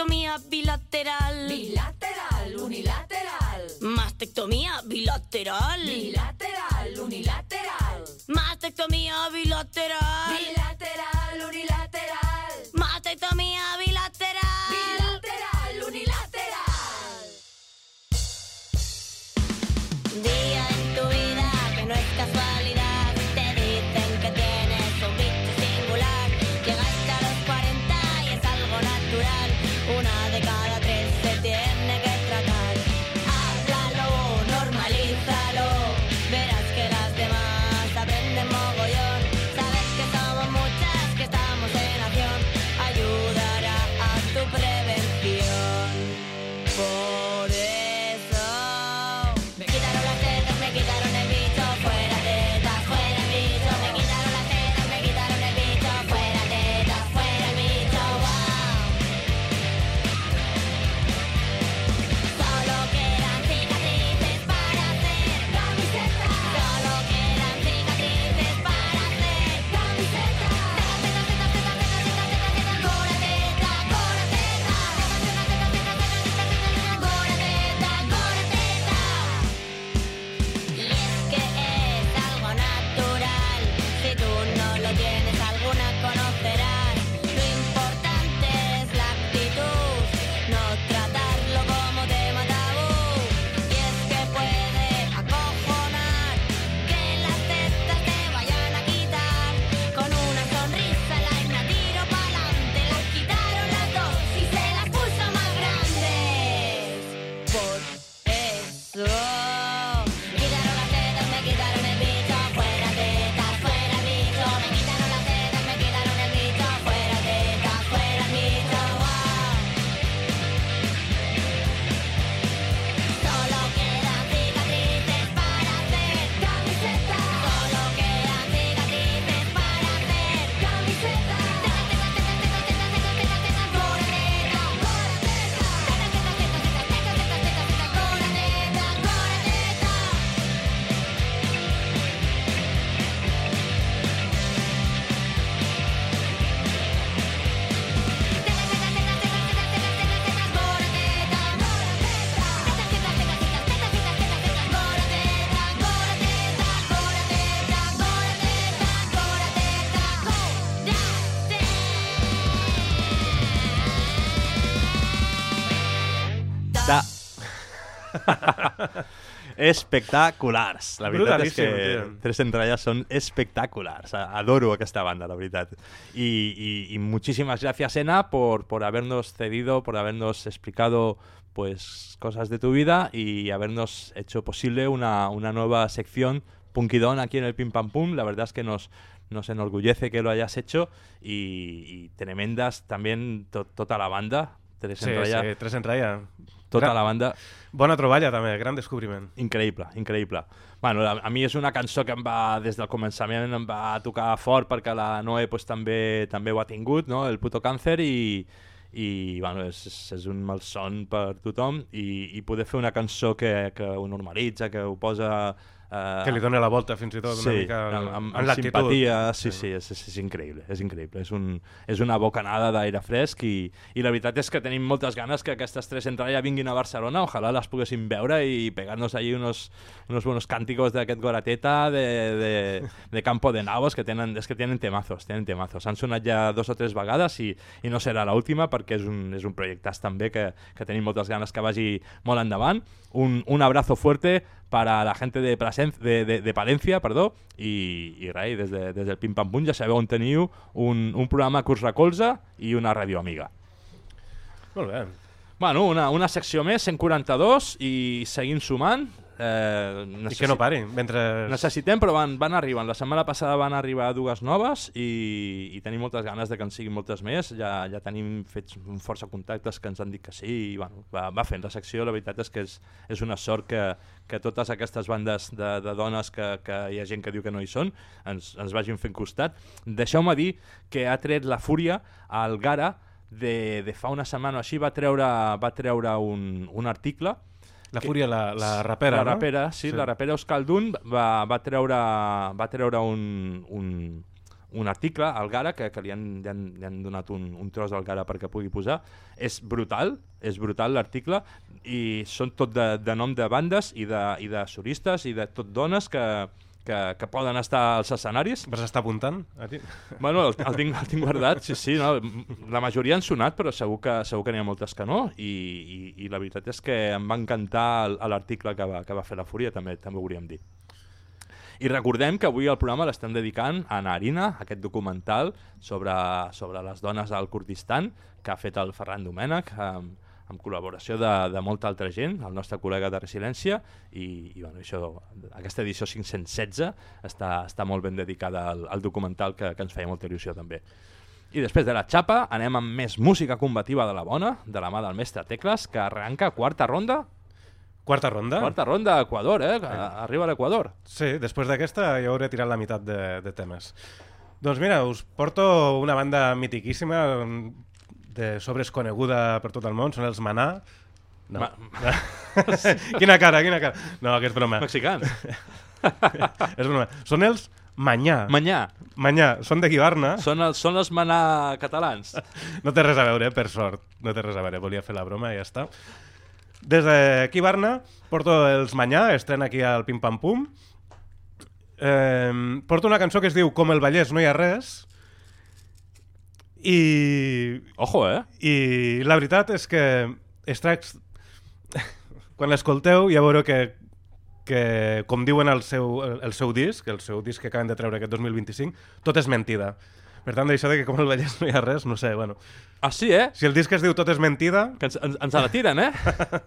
S13: Mastectomía bilateral.
S14: Bilateral, unilateral.
S13: Mastectomía bilateral.
S14: Bilateral, unilateral.
S13: Mastectomía bilateral.
S14: Bilateral, unilateral.
S2: espectaculars. La veritat és que
S3: tio.
S2: Tres Entrallas són espectaculars. A- Adoro aquesta banda, la veritat. Y, y- y muchísimas gracias, Ena, por, por habernos cedido, por habernos explicado pues cosas de tu vida y habernos hecho posible una, una nueva sección Punkidón aquí en el Pim Pam Pum. La verdad es que nos, nos enorgullece que lo hayas hecho y, y tremendas también to- toda la banda. Tres
S3: Sí,
S2: Entrallas.
S3: sí, Tres Entralla.
S2: Tota
S3: Gra-
S2: la banda.
S3: Bona troballa, també, gran descobriment.
S2: Increïble, increïble. Bueno, a, a mi és una cançó que em va, des del començament, em va tocar fort perquè la Noe pues, també també ho ha tingut, no? el puto càncer, i, i bueno, és, és- és un malson per tothom, i, i poder fer una cançó que, que ho normalitza, que ho posa... Eh,
S3: Que li dona la volta fins i tot una
S2: sí,
S3: mica al-
S2: amb, amb, amb simpatia, sí, sí, és, és, és increïble, és increïble. És, un, és una bocanada d'aire fresc i, i la veritat és que tenim moltes ganes que aquestes tres entralles vinguin a Barcelona, ojalà les poguéssim veure i pegar-nos allí unos, unos buenos cánticos d'aquest Gorateta, de, de, de Campo de Navos, que tenen, és que tenen temazos, tenen temazos. Han sonat ja dos o tres vegades i, i no serà l'última perquè és un, és un projectàs també que, que tenim moltes ganes que vagi molt endavant. Un, un abrazo fuerte para la gente de, Plasen- de, de, de Palencia, perdó, i, i res, des, de, des del Pim Pam Pum ja sabeu on teniu un, un programa que us recolza i una ràdio amiga.
S3: Molt bé.
S2: Bueno, una, una secció més, 142, i seguim sumant. Eh,
S3: I que no pari, mentre...
S2: Necessitem, però van, van arribant. La setmana passada van arribar dues noves i, i tenim moltes ganes de que en siguin moltes més. Ja, ja tenim fets força contactes que ens han dit que sí i bueno, va, va fent la secció. La veritat és que és, és una sort que, que totes aquestes bandes de, de dones que, que hi ha gent que diu que no hi són ens, ens vagin fent costat. Deixeu-me dir que ha tret la fúria al Gara de, de fa una setmana o així va treure, va treure un, un article
S3: La Fúria, la, la rapera,
S2: la
S3: no?
S2: rapera, sí,
S3: Sí.
S2: la rapera Euskaldun va, va treure, va treure un, un, un article al Gara que, que li, han, li, han, li han donat un, un tros al Gara perquè pugui posar. És brutal, és brutal l'article i són tot de, de nom de bandes i de, i de solistes i de tot dones que, que, que poden estar als escenaris.
S3: Vas estar apuntant?
S2: Bueno, el, el, tinc, el tinc guardat, sí, sí. No? La majoria han sonat, però segur que, segur que n'hi ha moltes que no. I, i, I la veritat és que em va encantar l'article que, va, que va fer la Fúria, també també ho hauríem dit. I recordem que avui el programa l'estem dedicant a Narina, aquest documental sobre, sobre les dones al Kurdistan que ha fet el Ferran Domènech amb, amb col·laboració de, de molta altra gent, el nostre col·lega de Resiliència, i, i bueno, això, aquesta edició 516 està, està molt ben dedicada al, al documental que, que ens feia molta il·lusió també. I després de la xapa anem amb més música combativa de la bona, de la mà del mestre Tecles, que arrenca quarta ronda.
S3: Quarta ronda?
S2: Quarta ronda a Equador, eh? Arriba a l'Equador.
S3: Sí, després d'aquesta ja hauré tirat la meitat de, de temes. Doncs mira, us porto una banda mitiquíssima de sobres coneguda per tot el món, són els Manà. No.
S2: Ma-
S3: quina cara, quina cara. No, que és broma.
S2: Mexicans.
S3: és broma. Són els Manyà.
S2: Manyà.
S3: Manyà. Són de Guibarna.
S2: Són, els, són els manà catalans.
S3: No té res a veure, per sort. No té res a veure, volia fer la broma i ja està. Des d'aquí Barna porto els Manyà, estrena aquí al Pim Pam Pum. Eh, porto una cançó que es diu Com el Vallès no hi ha res i...
S2: Ojo, eh?
S3: I la veritat és que es tracta... Quan l'escolteu ja veureu que, que com diuen el seu, el seu disc, el seu disc que acaben de treure aquest 2025, tot és mentida. Per tant, d'això de que com el Vallès no hi ha res, no sé, bueno.
S2: Ah, sí, eh?
S3: Si el disc es diu Tot és mentida...
S2: Que ens, ens, ens la tiren, eh?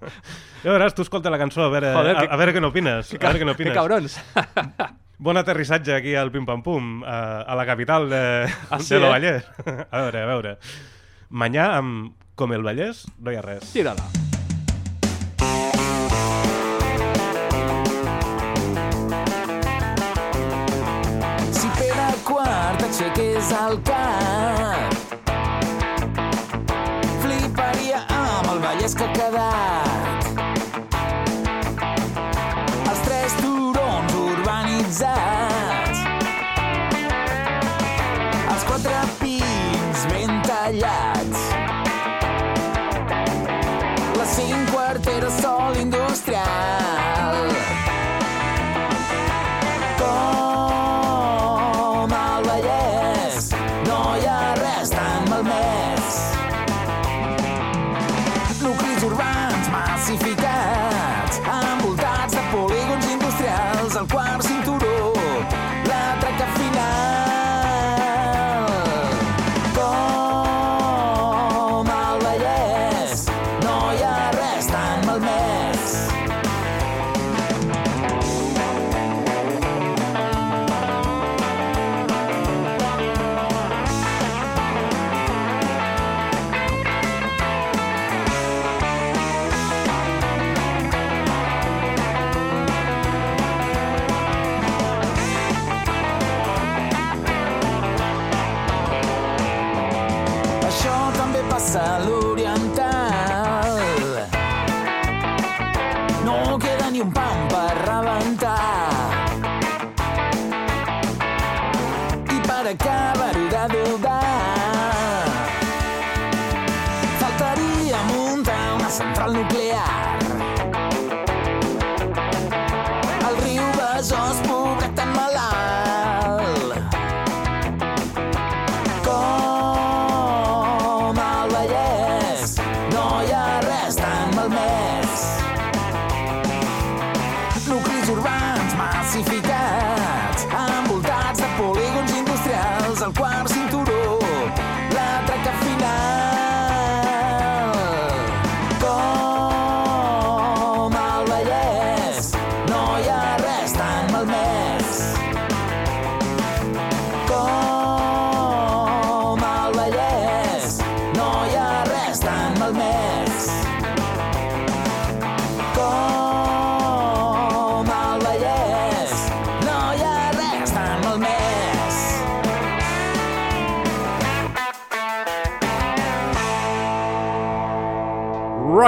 S3: Ja veuràs, tu escolta la cançó, a veure,
S2: Joder,
S3: a,
S2: que-
S3: a veure què n'opines.
S2: que
S3: A veure què
S2: ca-
S3: n'opines.
S2: que cabrons.
S3: Bon aterrissatge aquí al Pim Pam Pum, a, a la capital de,
S2: Ah, sí,
S3: de lo
S2: eh?
S3: Vallès. A veure, a veure. Manyà amb Com el Vallès no hi ha res.
S2: Tira-la.
S15: Si Pere Quart aixequés el cap fliparia amb el Vallès que ha quedat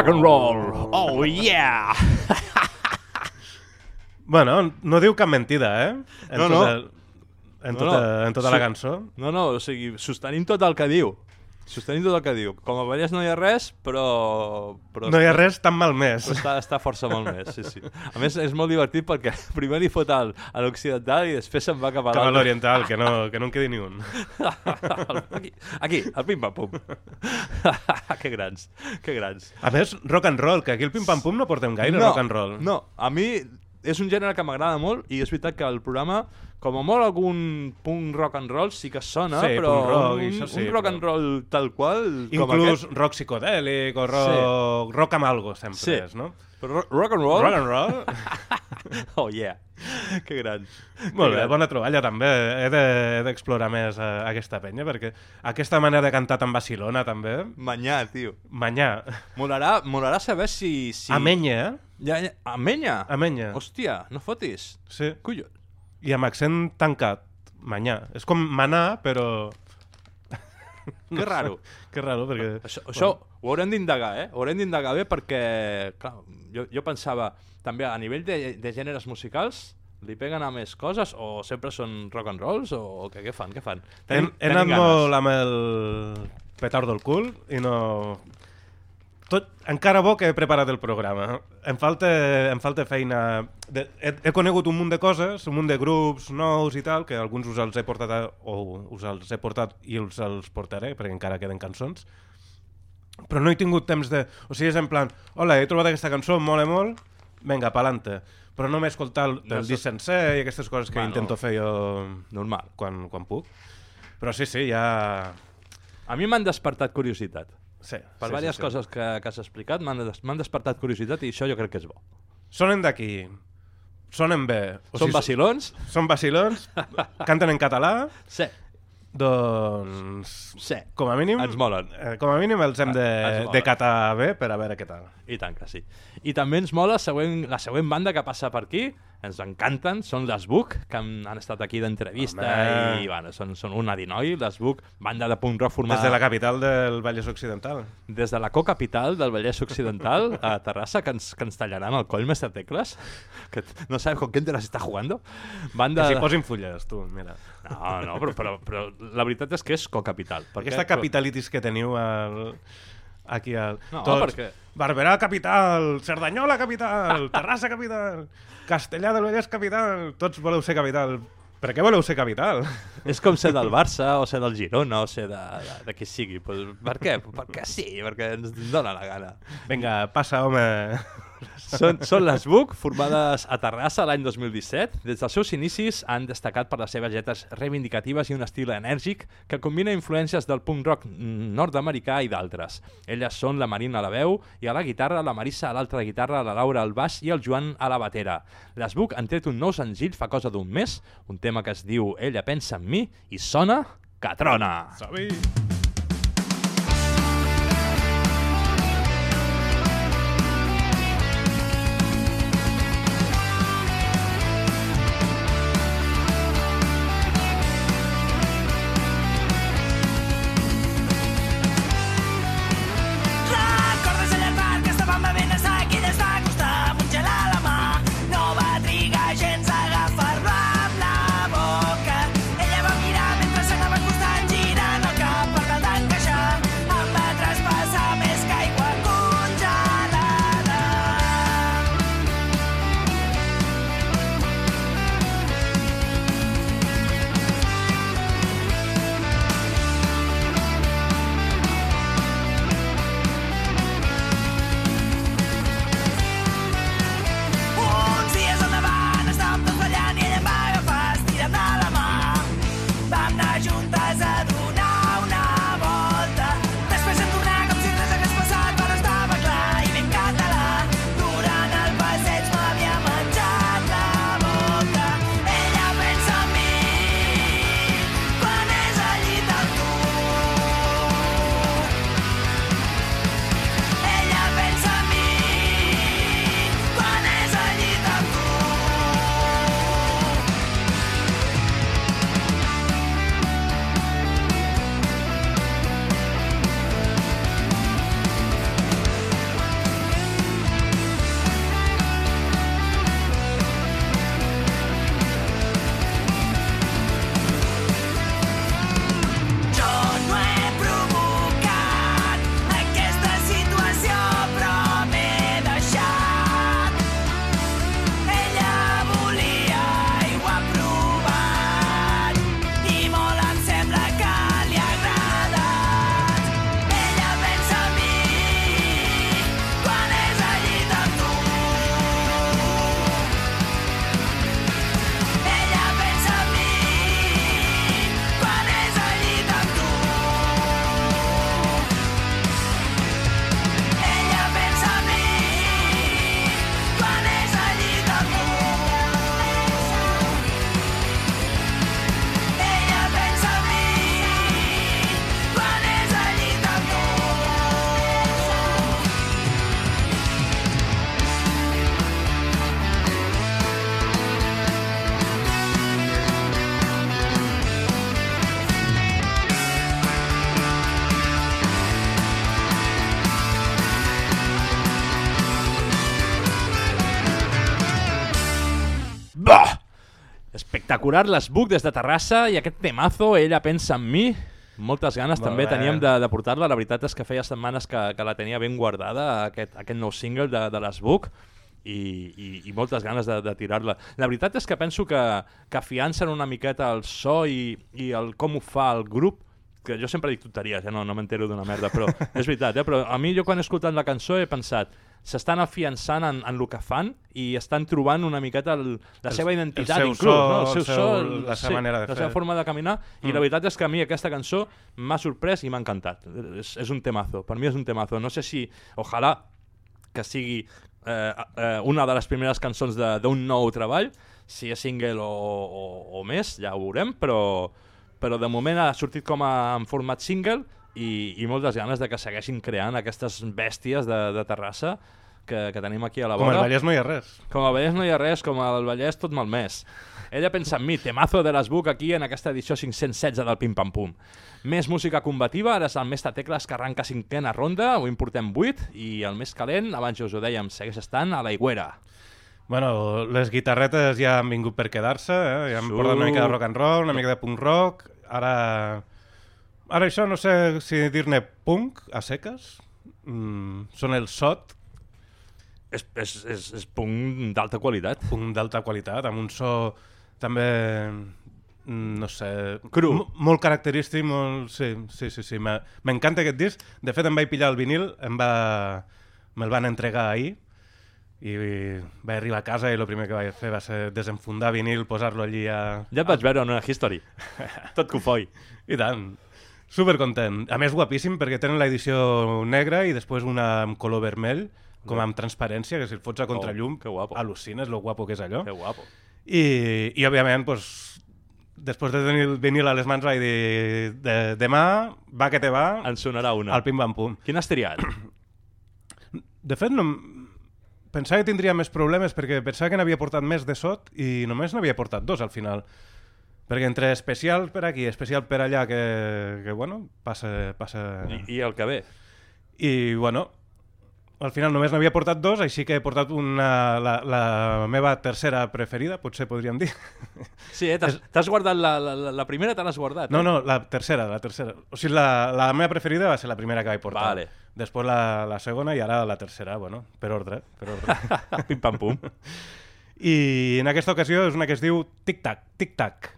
S2: Rock and roll, oh yeah!
S3: Bueno, no diu cap mentida, eh? En
S2: No, no.
S3: Tota, en tota, en tota la cançó.
S2: No, no, o sigui, sostenint tot el que diu. Sostenint tot el que diu. Com a Vallès no hi ha res, però... però
S3: No hi ha res tan malmès.
S2: Està, està força molt més, sí, sí. A més, és molt divertit perquè primer li fot al, a l'occidental i després se'n va cap a
S3: Cap a
S2: l'altre.
S3: l'oriental, que no, que no en quedi ni un.
S2: aquí, aquí, el pim-pam-pum. que grans, que grans.
S3: A més, rock and roll, que aquí el pim-pam-pum no portem gaire
S2: no,
S3: rock and roll.
S2: No, a mi és un gènere que m'agrada molt i és veritat que el programa, com a molt algun punt rock and roll sí que sona,
S3: Sí,
S2: però
S3: punk rock
S2: un,
S3: això sí,
S2: un rock
S3: però-
S2: and roll tal qual com
S3: Inclús
S2: aquest,
S3: rock psicodèlic o rock, rock amb algo, sempre
S2: Sí.
S3: és, no?
S2: Però ro- rock and roll?
S3: Rock and roll.
S2: oh yeah, que gran.
S3: Molt
S2: Que
S3: bé,
S2: gran.
S3: bona troballa també. He de- d'explorar més eh, aquesta penya, perquè aquesta manera de cantar tan vacilona també...
S2: Manyà, tio.
S3: Manyà.
S2: Molarà, molarà saber si... si...
S3: Amenya, eh?
S2: Ja, ja, amenya?
S3: Amenya.
S2: Hòstia, no fotis.
S3: Sí.
S2: Collons.
S3: I amb accent tancat. Manyà. És com manar, però...
S2: Que raro.
S3: Que raro, perquè...
S2: Això, això ho haurem d'indagar, eh? Ho haurem d'indagar bé perquè, clar, jo, jo pensava també a nivell de, de gèneres musicals li peguen a més coses o sempre són rock and rolls o què, què fan, què fan?
S3: Hem, he anat molt amb el petardo al cul i no... Tot, encara bo que he preparat el programa. Em falta, em falta feina... De, he, he conegut un munt de coses, un munt de grups nous i tal, que alguns us els he portat a, o us els he portat i us els portaré, perquè encara queden cançons. Però no he tingut temps de... O sigui, és en plan, hola, he trobat aquesta cançó, mola molt, vinga, pa'lante. Però no m'he escoltat el,
S2: No
S3: el
S2: has-
S3: disc sencer i aquestes coses que
S2: Bueno,
S3: intento fer jo...
S2: Normal.
S3: Quan, quan puc. Però sí, sí, ja...
S2: A mi m'han despertat curiositat.
S3: Sí,
S2: Per
S3: sí,
S2: diverses
S3: sí, sí.
S2: coses que, que has explicat m'han des, despertat curiositat i això jo crec que és bo.
S3: Sonen d'aquí, sonen bé.
S2: Són vacilons?
S3: Són vacilons, canten en català.
S2: Sí.
S3: Doncs...
S2: Sí.
S3: Com a mínim...
S2: Ens molen.
S3: Eh, com a mínim els hem de,
S2: Ens molen.
S3: de catar bé per a veure què tal.
S2: I tant que sí. I també ens mola següent, la següent banda que passa per aquí, ens encanten, són les Book, que han, han estat aquí d'entrevista i bueno, són, són un adinoi, les Book, banda de punk rock formada...
S3: Des de la capital del Vallès Occidental.
S2: Des de la cocapital del Vallès Occidental a Terrassa, que ens, que ens tallaran el coll, mestre Tecles, que no sabes con quién te las está jugando. Banda...
S3: Que s'hi posin fulles, tu, mira.
S2: No, no, però, però, però la veritat és que és cocapital. perquè-
S3: Aquesta capitalitis que teniu al, aquí al...
S2: No,
S3: tots,
S2: perquè-
S3: Barberà capital, Cerdanyola capital, Terrassa capital, Castellà del Vallès capital, tots voleu ser capital. Per què voleu ser capital?
S2: És com ser del Barça, o ser del Girona, o ser de, de, de qui sigui. Pues, per què? Perquè sí, perquè ens dóna la gana.
S3: Vinga, passa, home.
S2: Són, són les Book, formades a Terrassa l'any 2017. Des dels seus inicis han destacat per les seves lletres reivindicatives i un estil enèrgic que combina influències del punk rock nord-americà i d'altres. Elles són la Marina a la veu i a la guitarra, la Marissa a l'altra guitarra, la Laura al baix i el Joan a la batera. Les Book han tret un nou senzill fa cosa d'un mes, un tema que es diu Ella pensa en mi i sona Catrona.
S3: Sabi.
S2: Espectacular l'Sbook des de Terrassa i aquest temazo, ella pensa en mi. Moltes ganes
S3: Molt
S2: també
S3: bé.
S2: teníem de, de portar-la. La veritat és que feia setmanes que, que la tenia ben guardada, aquest, aquest nou single de, de l'Sbook, i, i, i moltes ganes de, de tirar-la. La veritat és que penso que, que afiancen una miqueta el so i, i el com ho fa el grup, que jo sempre dic tonteries, eh? no, no m'entero d'una merda, però és veritat, eh? però a mi jo quan he escoltat la cançó he pensat s'estan afiançant en, en el que fan i estan trobant una miqueta el, la
S3: El-
S2: seva
S3: el
S2: identitat
S3: seu
S2: inclús,
S3: so,
S2: no? el
S3: el
S2: seu,
S3: seu-
S2: so, el-
S3: la seva manera de
S2: la
S3: fer.
S2: seva forma de caminar i
S3: Mm.
S2: la veritat és que a mi aquesta cançó m'ha sorprès i m'ha encantat. És, és un temazo, per mi és un temazo. No sé si, ojalà que sigui eh, eh, una de les primeres cançons de- d'un nou treball, si és single o, o, o més, ja ho veurem, però, però de moment ha sortit com a, en format single i, i moltes ganes de que segueixin creant aquestes bèsties de, de Terrassa que, que tenim aquí a la
S3: Com
S2: vora.
S3: al Vallès no hi ha res.
S2: Com al Vallès no hi ha res, com al Vallès tot malmès. Ella pensa en mi, temazo de l'Esbuc aquí en aquesta edició 516 del Pim Pam Pum. Més música combativa, ara és el Mestre Tecles que arranca cinquena ronda, avui en portem 8, i el més calent, abans ja us ho dèiem, segueix estant a la Higuera.
S3: Bueno, les guitarretes ja han vingut per quedar-se, eh? ja han
S2: Su.
S3: portat una mica de rock and roll, una mica de punk rock, ara... Ara això no sé si dir-ne punk a seques, mm, són el sot.
S2: És, és, és, és punk d'alta qualitat.
S3: Punk d'alta qualitat, amb un so també, mm, no sé...
S2: Cru.
S3: Molt característic, molt... Sí, sí, sí, sí. m'encanta aquest disc. De fet, em vaig pillar el vinil, em va... me'l van entregar ahir, i vaig arribar a casa i el primer que vaig fer va ser desenfundar vinil, posar-lo allí a...
S2: Ja et vaig veure en una history. Tot cofoi.
S3: I tant. Super content. A més, guapíssim, perquè tenen l'edició negra i després una amb color vermell, com amb transparència, que si el fots a contrallum,
S2: oh,
S3: al·lucines lo guapo que és allò.
S2: Que guapo.
S3: I, i òbviament, pues, després de tenir el vinil a les mans vaig dir de, demà, va que te va,
S2: En sonarà una.
S3: al pim-pam-pum.
S2: Quin has triat?
S3: De fet, no, pensava que tindria més problemes perquè pensava que n'havia portat més de sot i només n'havia portat dos al final. Perquè entre especial per aquí especial per allà, que, que bueno, passa... passa...
S2: I, I el que ve?
S3: I, bueno, al final només n'havia portat dos, així que he portat una, la, la meva tercera preferida, potser podríem dir.
S2: Sí, eh? T'has guardat la, la, la- primera, te l'has guardat.
S3: No,
S2: eh?
S3: no, la tercera, la tercera. O sigui, la, la meva preferida va ser la primera que vaig portar.
S2: Vale.
S3: Després la, la segona i ara la tercera, bueno, per ordre, per ordre.
S2: Pim-pam-pum.
S3: I en aquesta ocasió és una que es diu Tic Tac,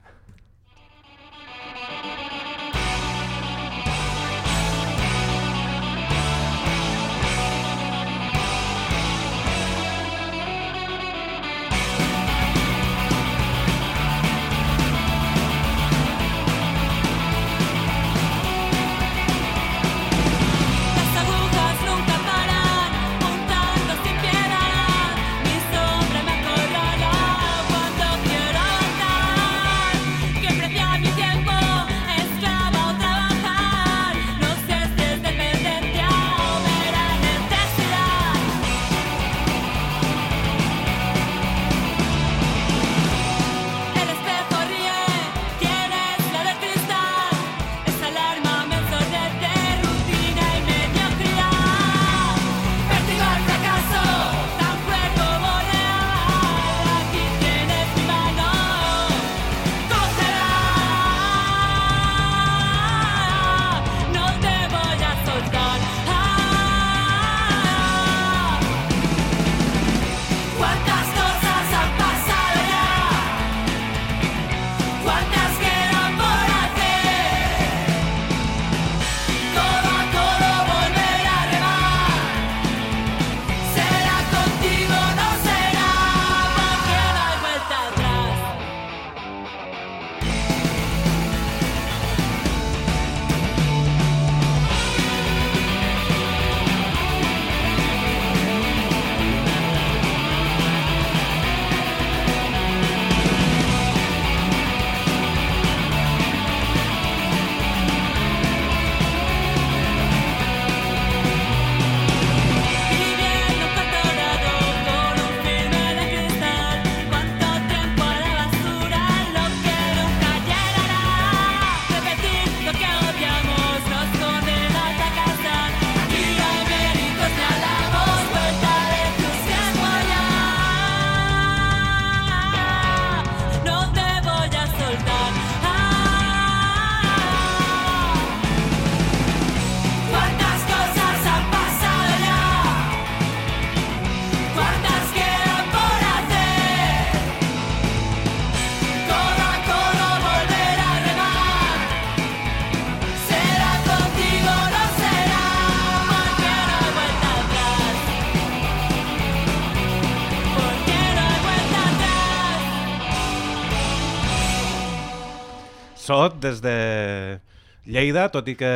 S3: Lleida, tot i que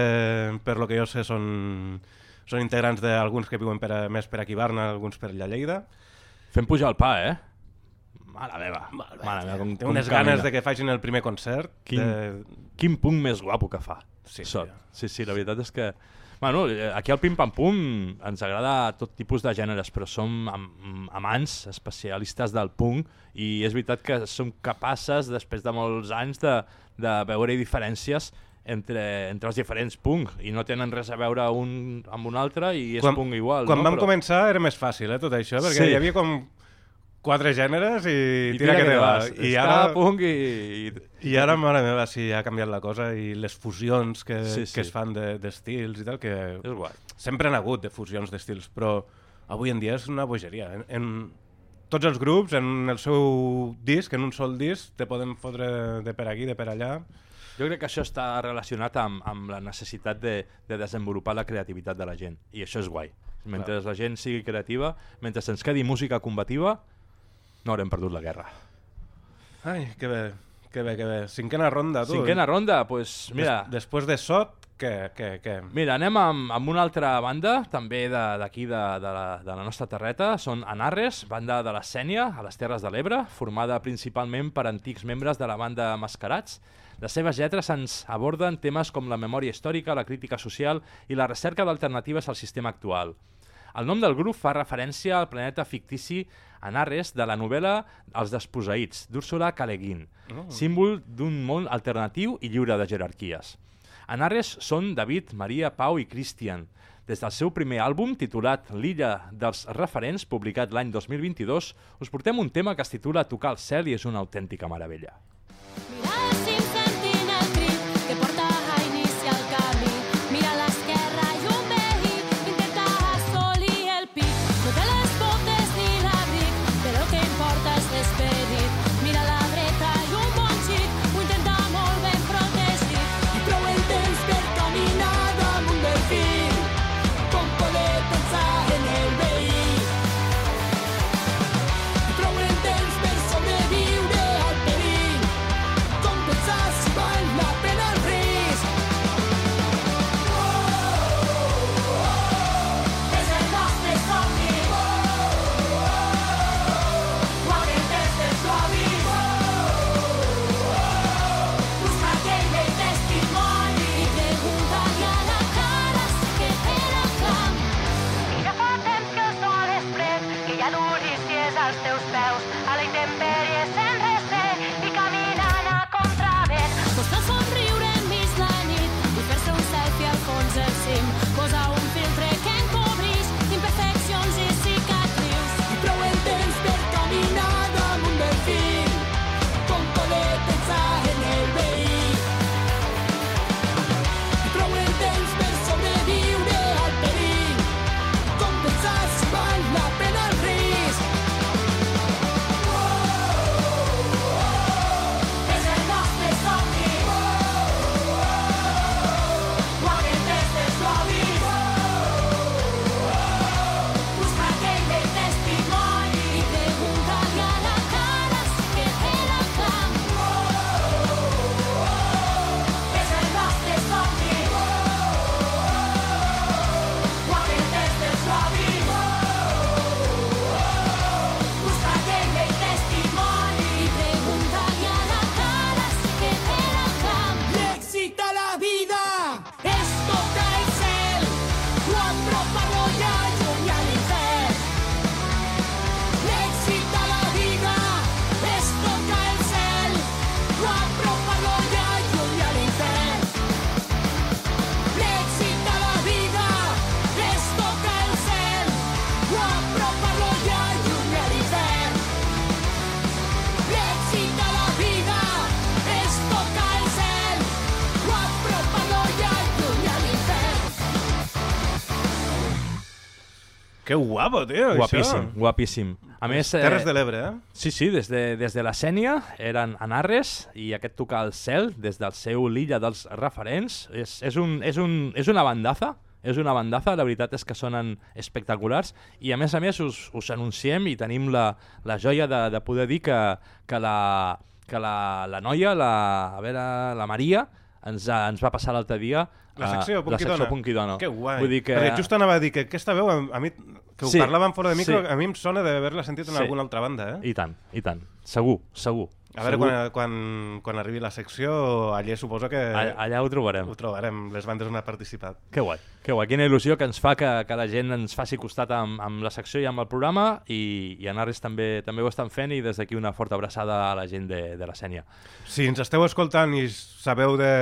S3: per lo que jo sé són, són integrants d'alguns que viuen per a, més per aquí Barna, alguns per allà Lleida.
S2: Fem pujar el pa, eh? Mare meva. Mare meva, com,
S3: Té
S2: com
S3: unes
S2: camina.
S3: ganes de que facin el primer concert.
S2: Quin,
S3: De...
S2: quin punt més guapo que fa.
S3: Sí,
S2: Sot. sí, sí, la veritat és que... Bueno, eh, aquí al Pim Pam Pum ens agrada tot tipus de gèneres, però som am amants, especialistes del punk, i és veritat que som capaces, després de molts anys, de, de veure diferències entre, entre els diferents punk, i no tenen res a veure un amb un altre, i és punk igual.
S3: Quan
S2: no?
S3: vam començar era més fàcil, eh, tot això, perquè
S2: Sí.
S3: hi havia com quatre gèneres i,
S2: I
S3: tira, que te vas.
S2: I ara... Punk i, i,
S3: ara, mare meva, sí, ha canviat la cosa i les fusions que,
S2: Sí,
S3: sí, que es fan de- d'estils de, i tal, que
S2: És guai.
S3: sempre han hagut de fusions d'estils, però avui en dia és una bogeria. En, en tots els grups, en el seu disc, en un sol disc, te poden fotre de per aquí, de per allà.
S2: Jo crec que això està relacionat amb, amb la necessitat de, de desenvolupar la creativitat de la gent, i això és guai. Mentre
S3: Clar.
S2: la gent sigui creativa, mentre ens quedi música combativa, no haurem perdut la guerra.
S3: Ai, que bé, que bé, que bé. Cinquena ronda, tu.
S2: Cinquena ronda, pues mira...
S3: Des, després de Sot, què, què, què?
S2: Mira, anem amb, amb una altra banda, també de- d'aquí de, de, la, de la nostra terreta, són Anarres, banda de la Sènia, a les Terres de l'Ebre, formada principalment per antics membres de la banda Mascarats. Les seves lletres ens aborden temes com la memòria històrica, la crítica social i la recerca d'alternatives al sistema actual. El nom del grup fa referència al planeta fictici Anarres de la novel·la Els desposseïts, d'Úrsula K. Le Guin,
S3: Oh.
S2: símbol d'un món alternatiu i lliure de jerarquies. Anarres són David, Maria, Pau i Christian. Des del seu primer àlbum, titulat L'illa dels referents, publicat l'any 2022, us portem un tema que es titula Tocar el cel i és una autèntica meravella.
S9: Cim Que
S3: guapo, tio,
S2: Guapíssim,
S3: això.
S2: guapíssim. A més...
S3: Terres de l'Ebre, eh?
S2: Sí, sí, des de, des de la Sènia eren Anarres i aquest tocar el cel des del seu L'illa dels referents. És, és, un, és, un, és una bandaza, és una bandaza, la veritat és que sonen espectaculars i a més a més us, us anunciem i tenim la, la joia de, de poder dir que, que, la, que la, la noia, la, a veure, la Maria, ens, ha, ens va passar l'altre dia
S3: La secció
S2: la
S3: Punkidona.
S2: secció Punkidona.
S3: Que guai.
S2: Vull dir que...
S3: Perquè just anava a dir que aquesta veu, a, a mi, que ho
S2: Sí,
S3: parlàvem fora de micro,
S2: sí.
S3: a mi em sona d'haver-la sentit en
S2: Sí.
S3: alguna altra banda, eh?
S2: I tant, i tant. Segur, segur.
S3: A veure,
S2: segur.
S3: quan, quan, quan arribi la secció, allà suposo que...
S2: Allà, allà ho trobarem.
S3: Ho trobarem, les bandes on ha participat.
S2: Que guai, que guai. Quina il·lusió que ens fa que, que la gent ens faci costat amb, amb la secció i amb el programa i, i a Narres també, també ho estan fent i des d'aquí una forta abraçada a la gent de, de la Sènia.
S3: Si ens esteu escoltant i sabeu de,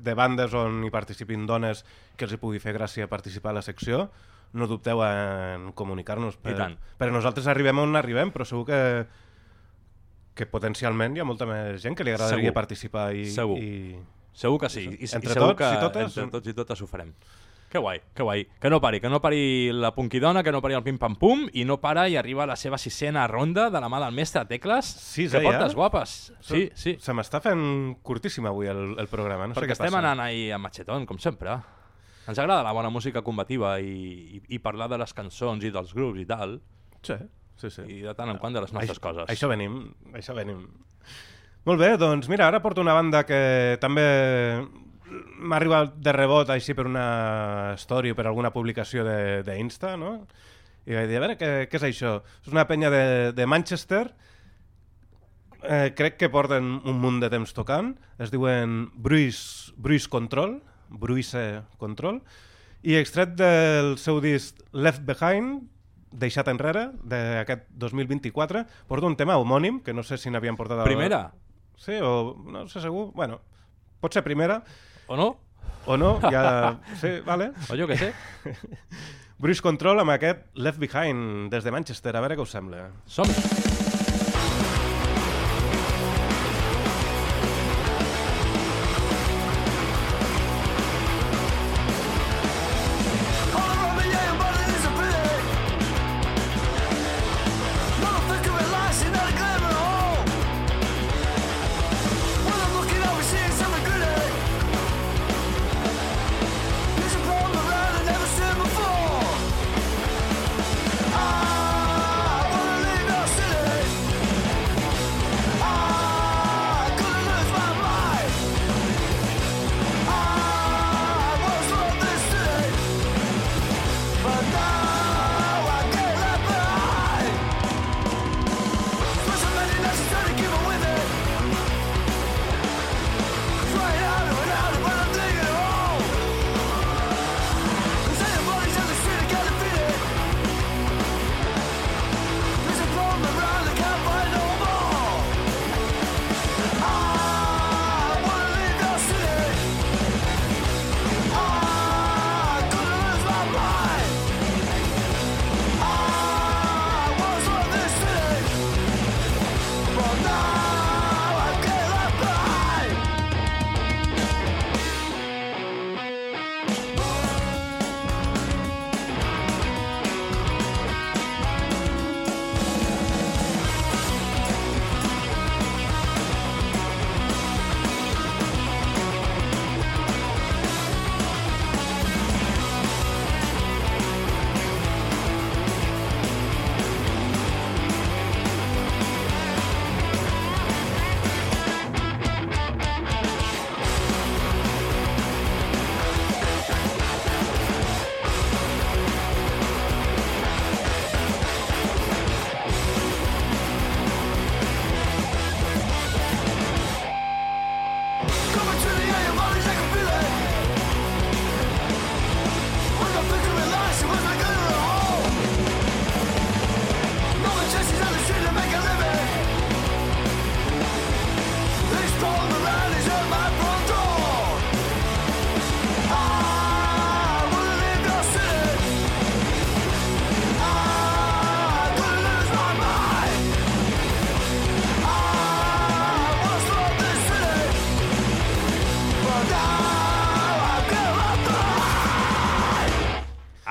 S3: de bandes on hi participin dones que els hi pugui fer gràcia participar a la secció, no dubteu en comunicar-nos. Per. Perquè nosaltres arribem on arribem, però segur que, que potencialment hi ha molta més gent que li agradaria
S2: Segur.
S3: participar. I,
S2: Segur.
S3: I...
S2: Segur que sí. I,
S3: Entre
S2: i segur
S3: tots
S2: que
S3: i totes,
S2: entre tots i totes ho farem. Que guai, que guai. Que no pari, que no pari la punkidona, que no pari el pim-pam-pum, i no para i arriba a la seva sisena ronda de la mà del mestre Tecles,
S3: Sí,
S2: que
S3: ja?
S2: portes guapes. Sí,
S3: Se-
S2: sí.
S3: Se m'està fent curtíssim avui el, el programa, no sé
S2: Perquè
S3: què
S2: estem
S3: passa.
S2: anant ahir a machetón, com sempre. Ens agrada la bona música combativa i, i, i parlar de les cançons i dels grups i tal.
S3: Sí, sí, sí.
S2: I de tant en quant de les nostres
S3: això,
S2: coses.
S3: Això venim, això venim. Molt bé, doncs mira, ara porto una banda que també m'ha arribat de rebot així per una story o per alguna publicació de- d'Insta, no? I vaig dir, a veure, què, què és això? És una penya de, de Manchester, eh, crec que porten un munt de temps tocant, es diuen Bruce, Bruce Control, Bruce Control, i extret del seu disc Left Behind, deixat enrere, d'aquest 2024, porta un tema homònim, que no sé si n'havien portat... al-
S2: Primera?
S3: Sí, o no sé segur. Bueno, pot ser primera.
S2: O no?
S3: O no, ja... Sí, vale.
S2: O jo què sé.
S3: Bruce Control amb aquest Left Behind des de Manchester, a veure què us sembla.
S2: som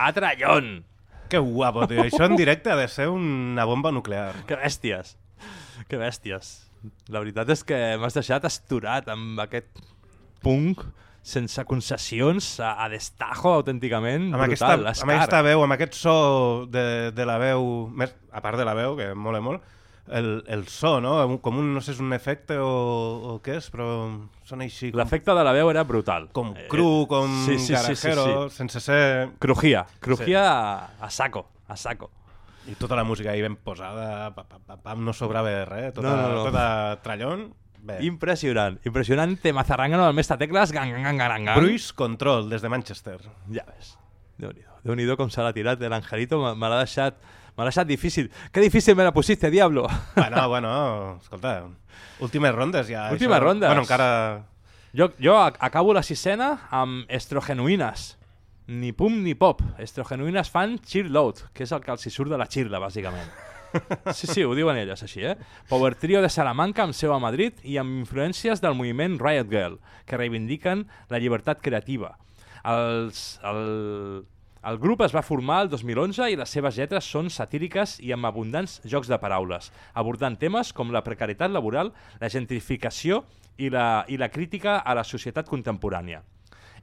S2: -hi. A trallón!
S3: Que guapo, tio. Això en directe ha de ser una bomba nuclear.
S2: Que bèsties. Que bèsties. La veritat és que m'has deixat esturat amb aquest punk sense concessions, a, a destajo autènticament,
S3: Amb aquesta,
S2: brutal,
S3: amb aquesta veu, amb aquest so de, de la veu, més, a part de la veu, que mola molt, el, el so, no? Com un, no sé, és un efecte o, o què és, però sona així. Com,
S2: L'efecte de la veu era brutal.
S3: com cru, com
S2: sí, sí, sí,
S3: garajero,
S2: sí, sí.
S3: sense ser...
S2: Crujia, crujia a, a saco, a saco.
S3: I tota la música ahí ben posada, pa, pa, pa, pam, no sobrava de res, tota,
S2: No, no, no.
S3: tota trallón. Bé.
S2: Impressionant, impressionant. Tema zarrangano del mestre Tecles, gang, gang, gang, gang, gang.
S3: Bruce Control, des de Manchester.
S2: Ja ves. Déu-n'hi-do. Déu-n'hi-do com se l'ha tirat l'Angelito, me, me l'ha deixat, me l'ha deixat difícil. Que difícil me la pusiste, diablo.
S3: Bueno, bueno, escolta, últimes rondes ja.
S2: Últimes rondes.
S3: Bueno, encara...
S2: Jo, jo ac- acabo la sisena amb estrogenuïnes. Ni pum ni pop. Estrogenuïnes fan cheer load, que és el que els hi surt de la xirla, bàsicament. Sí, sí, ho diuen elles així, eh? Power Trio de Salamanca amb seu a Madrid i amb influències del moviment Riot Girl, que reivindiquen la llibertat creativa. Els, el, el grup es va formar el 2011 i les seves lletres són satíriques i amb abundants jocs de paraules, abordant temes com la precarietat laboral, la gentrificació i la, i la crítica a la societat contemporània.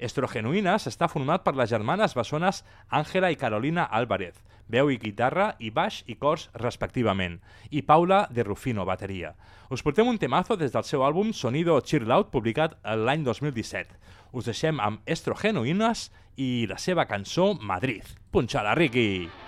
S2: Estrogenuïnes està format per les germanes bessones Àngela i Carolina Álvarez, veu i guitarra i baix i cors respectivament, i Paula de Rufino, bateria. Us portem un temazo des del seu àlbum Sonido Cheer Loud, publicat l'any 2017. Us deixem amb Estrogenuïnes i la seva cançó Madrid. Punxala, Ricky!
S14: Esta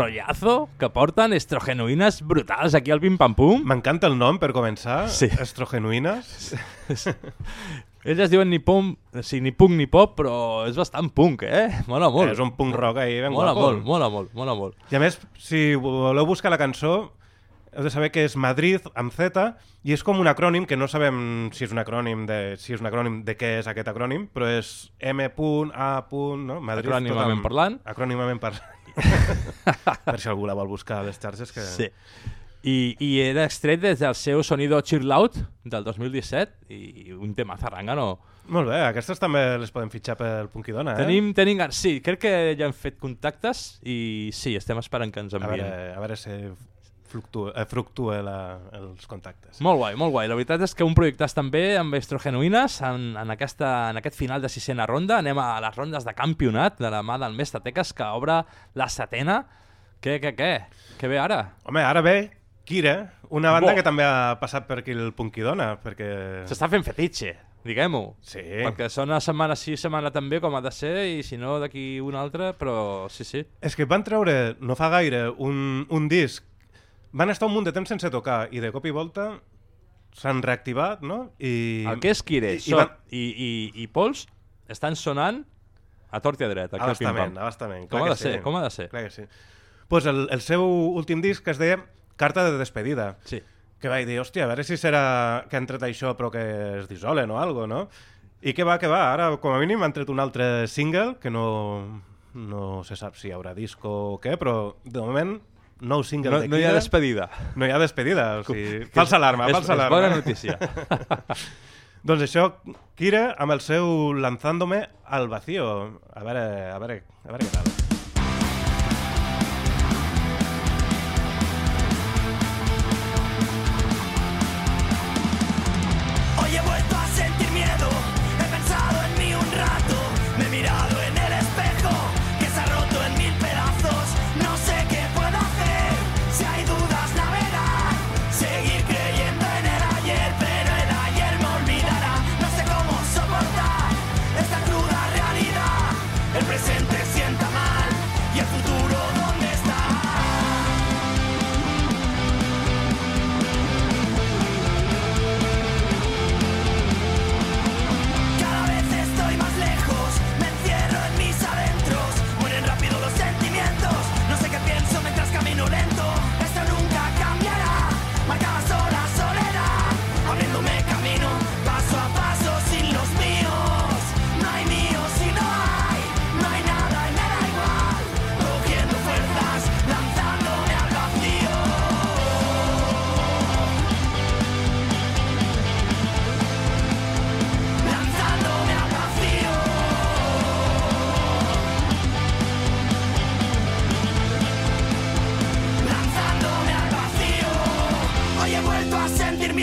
S2: Rotllazo que porten estrogenuïnes brutals aquí al Pim Pam Pum.
S3: M'encanta el nom, per començar.
S2: Sí.
S3: Estrogenuïnes.
S2: Ells es diuen ni punk, sí, ni punk ni pop, però és bastant punk, eh? Mola molt.
S3: És un punk rock ahí ben
S2: mola
S3: guapo.
S2: molt, mola molt, mola molt.
S3: I a més, si voleu buscar la cançó, heu de saber que és Madrid amb Z i és com un acrònim que no sabem si és un acrònim de, si és un acrònim de què és aquest acrònim, però és M.A. No? Madrid,
S2: Acrònimament
S3: amb-
S2: parlant.
S3: Acrònimament parlant. per si algú la vol buscar a les xarxes. Que...
S2: Sí. I, I era extret des del seu Sonido Chill Out del 2017 i un tema zarrangano.
S3: Molt bé, aquestes també les podem fitxar pel Punkidona, eh?
S2: Tenim, tenim. Sí, crec que ja hem fet contactes i sí, estem esperant que ens
S3: A veure,
S2: envien.
S3: a veure si fluctua, eh, fructua la, els contactes.
S2: Molt guai, molt guai. La veritat és que un projectàs també amb Estrogenuïnes en, en, aquesta, en aquest final de sisena ronda. Anem a les rondes de campionat de la mà del Mestre Teques que obre la setena. Què, què, què? Què ve ara?
S3: Home, ara ve Kira, una banda
S2: Bo.
S3: que també ha passat per aquí el Punkidona, perquè...
S2: S'està fent fetitxe, diguem-ho.
S3: Sí.
S2: Perquè sona setmana sí, setmana també, com ha de ser, i si no, d'aquí una altra, però sí, sí.
S3: És que van treure no fa gaire un, un disc, van estar un munt de temps sense tocar i de cop i volta s'han reactivat, no? I,
S2: El que és Kire
S3: i,
S2: i,
S3: van...
S2: i, i, i Pols estan sonant a tort i a dret. Al
S3: Abastament,
S2: pim-pam.
S3: abastament.
S2: Com ha de ser,
S3: sí.
S2: com ha de ser.
S3: Clar que sí. Pues el, el seu últim disc es deia Carta de despedida.
S2: Sí.
S3: Que vaig dir, hòstia, a veure si serà que han tret això però que es dissolen o algo, no? I què va, què va? Ara, com a mínim, han tret un altre single que no, no se sap si hi haurà disco o què, però de moment nou single
S2: No-
S3: de
S2: no hi ha
S3: Kira.
S2: despedida.
S3: No hi ha despedida, o sigui,
S2: Que
S3: falsa alarma,
S2: és-
S3: falsa
S2: és
S3: alarma.
S2: bona notícia.
S3: doncs això, Kira amb el seu Lanzándome al vacío. A veure, a veure, a veure què tal.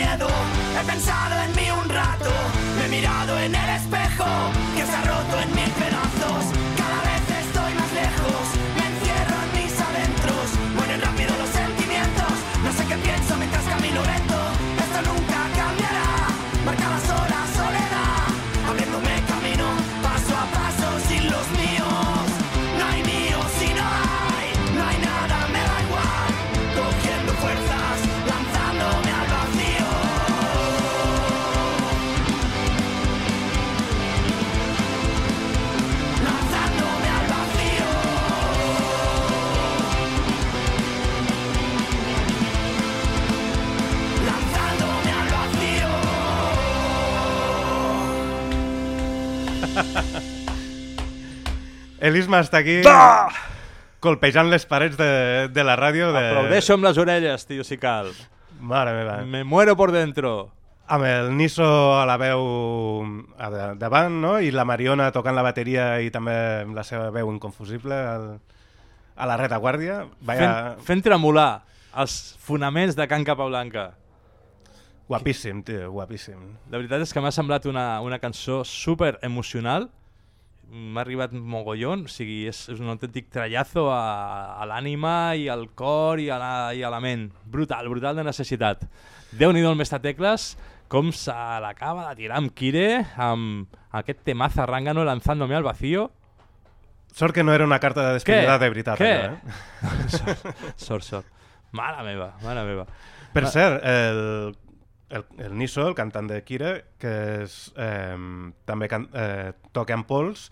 S15: He pensado en mí un rato. Me he mirado en el espejo Que se ha roto en mil pedazos
S3: Elisma està aquí
S2: Ah!
S3: colpejant les parets de, de la ràdio. De...
S2: Aplaudeixo amb les orelles, tio, si cal.
S3: Mare meva.
S2: Me muero por dentro.
S3: Amb el Niso a la veu davant, no? I la Mariona tocant la bateria i també amb la seva veu inconfusible al, a la retaguardia. Vaya...
S2: Fent, fent tremolar els fonaments de Can Capablanca.
S3: Guapíssim, tio, guapíssim.
S2: La veritat és que m'ha semblat una, una cançó super emocional. M'ha arribat mogollon, o sigui, és, és un autèntic trellazo a, a l'ànima i al cor i a, la, i a la ment. Brutal, brutal de necessitat. Déu-n'hi-do el mestre Tecles, com se l'acaba de tirar amb Kire, amb aquest temaza rangano lanzándome al vacío.
S3: Sort que no era una carta de despedida de veritat.
S2: Què?
S3: allò, eh?
S2: sort, sort, sort. Mare meva, mare meva.
S3: Per
S2: Va-
S3: cert, el, el, el Niso, el cantant de Kira, que és, eh, també can, eh, toca amb pols,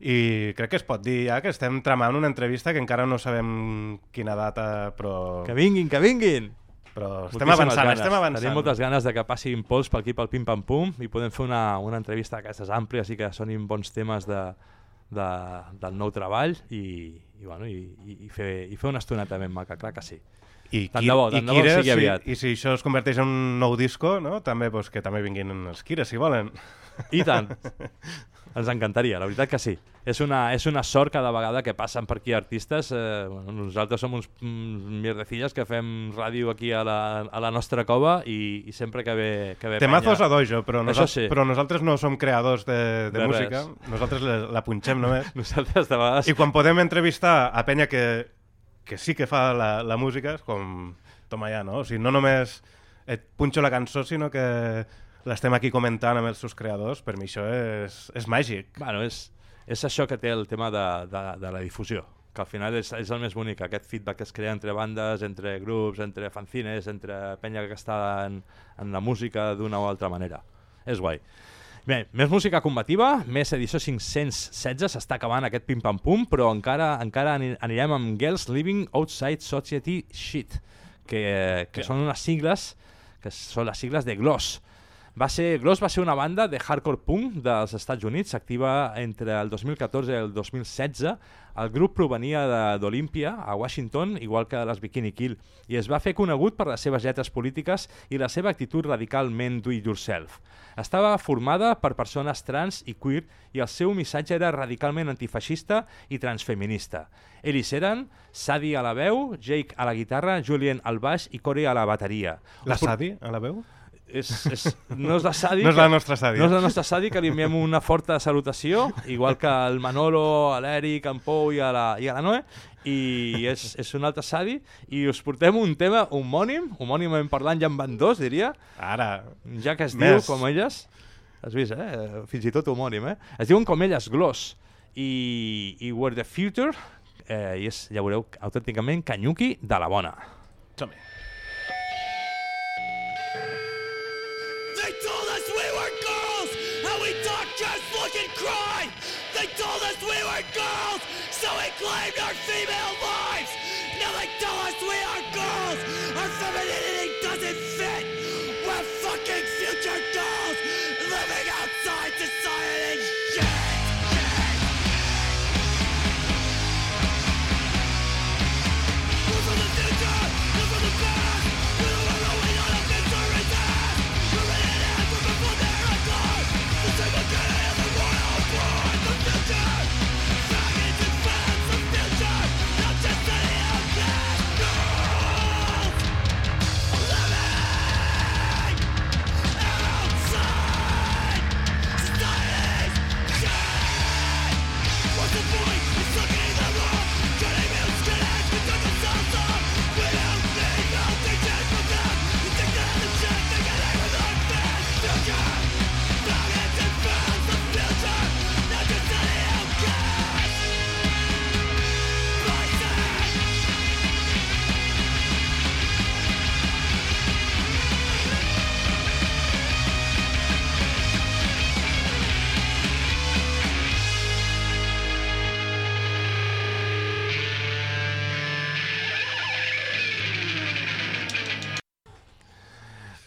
S3: i crec que es pot dir ja que estem tramant una entrevista que encara no sabem quina data, però...
S2: Que vinguin, que vinguin!
S3: Però estem
S2: Moltíssimes
S3: avançant,
S2: ganes.
S3: estem avançant.
S2: Tenim moltes ganes de que passi impuls per aquí, pel pim-pam-pum, i podem fer una, una entrevista d'aquestes àmplies i que sonin bons temes de, de, del nou treball i, i, bueno, i, i, fer, i fer una estoneta ben maca, clar que sí.
S3: I,
S2: Tant de bo,
S3: i
S2: tant de bo
S3: Kira,
S2: sigui aviat.
S3: Si, I si això es converteix en un nou disco, no? també, doncs, que també vinguin els Kira, si volen.
S2: I tant. Ens encantaria, la veritat que sí. És una, és una sort cada vegada que passen per aquí artistes. Eh, bueno, nosaltres som uns mierdecilles que fem ràdio aquí a la, a la nostra cova i, i sempre que ve, que ve
S3: Temazos
S2: penya-
S3: a dojo, però, nosaltres,
S2: sí.
S3: però nosaltres no som creadors de, de,
S2: De
S3: música,
S2: res.
S3: nosaltres la, la punxem només.
S2: Nosaltres de vegades...
S3: I quan podem entrevistar a penya que, que sí que fa la, la música, és com, toma ja, no? O sigui, no només et punxo la cançó, sinó que l'estem aquí comentant amb els seus creadors, per mi això és, és màgic.
S2: Bueno, és, és això que té el tema de, de, de la difusió, que al final és, és el més bonic, aquest feedback que es crea entre bandes, entre grups, entre fanzines, entre penya que està en, en la música d'una o altra manera. És guai. Bé, més música combativa, més edició 516, s'està acabant aquest pim-pam-pum, però encara encara ani- anirem amb Girls Living Outside Society Shit, que, que són unes sigles, que són les sigles de GLOSS. Va ser, Gloss va ser una banda de hardcore punk dels Estats Units, activa entre el 2014 i el 2016. El grup provenia de- d'Olímpia, a Washington, igual que les Bikini Kill, i es va fer conegut per les seves lletres polítiques i la seva actitud radicalment do-it-yourself. Estava formada per persones trans i queer i el seu missatge era radicalment antifeixista i transfeminista. Ells eren Sadie a la veu, Jake a la guitarra, Julien al baix i Corey a la bateria.
S3: La Sadi, a la veu?
S2: És, és, no és la Sadi.
S3: No és la nostra Sadi.
S2: No és la nostra Sadi, que li enviem una forta salutació, igual que el Manolo, a l'Eric, en Pou i a la, i a la Noe, i és, és un altre Sadi, i us portem un tema homònim, homònimament parlant ja en van dos, diria.
S3: Ara.
S2: Ja que es
S3: Més.
S2: diu com elles, has vist, eh? Fins i tot homònim, eh? Es diuen com elles, Gloss, i, i Where the Future, eh, i és, ja veureu, autènticament Canyuki de la bona.
S3: Som-hi.
S15: They so we claimed our female lives.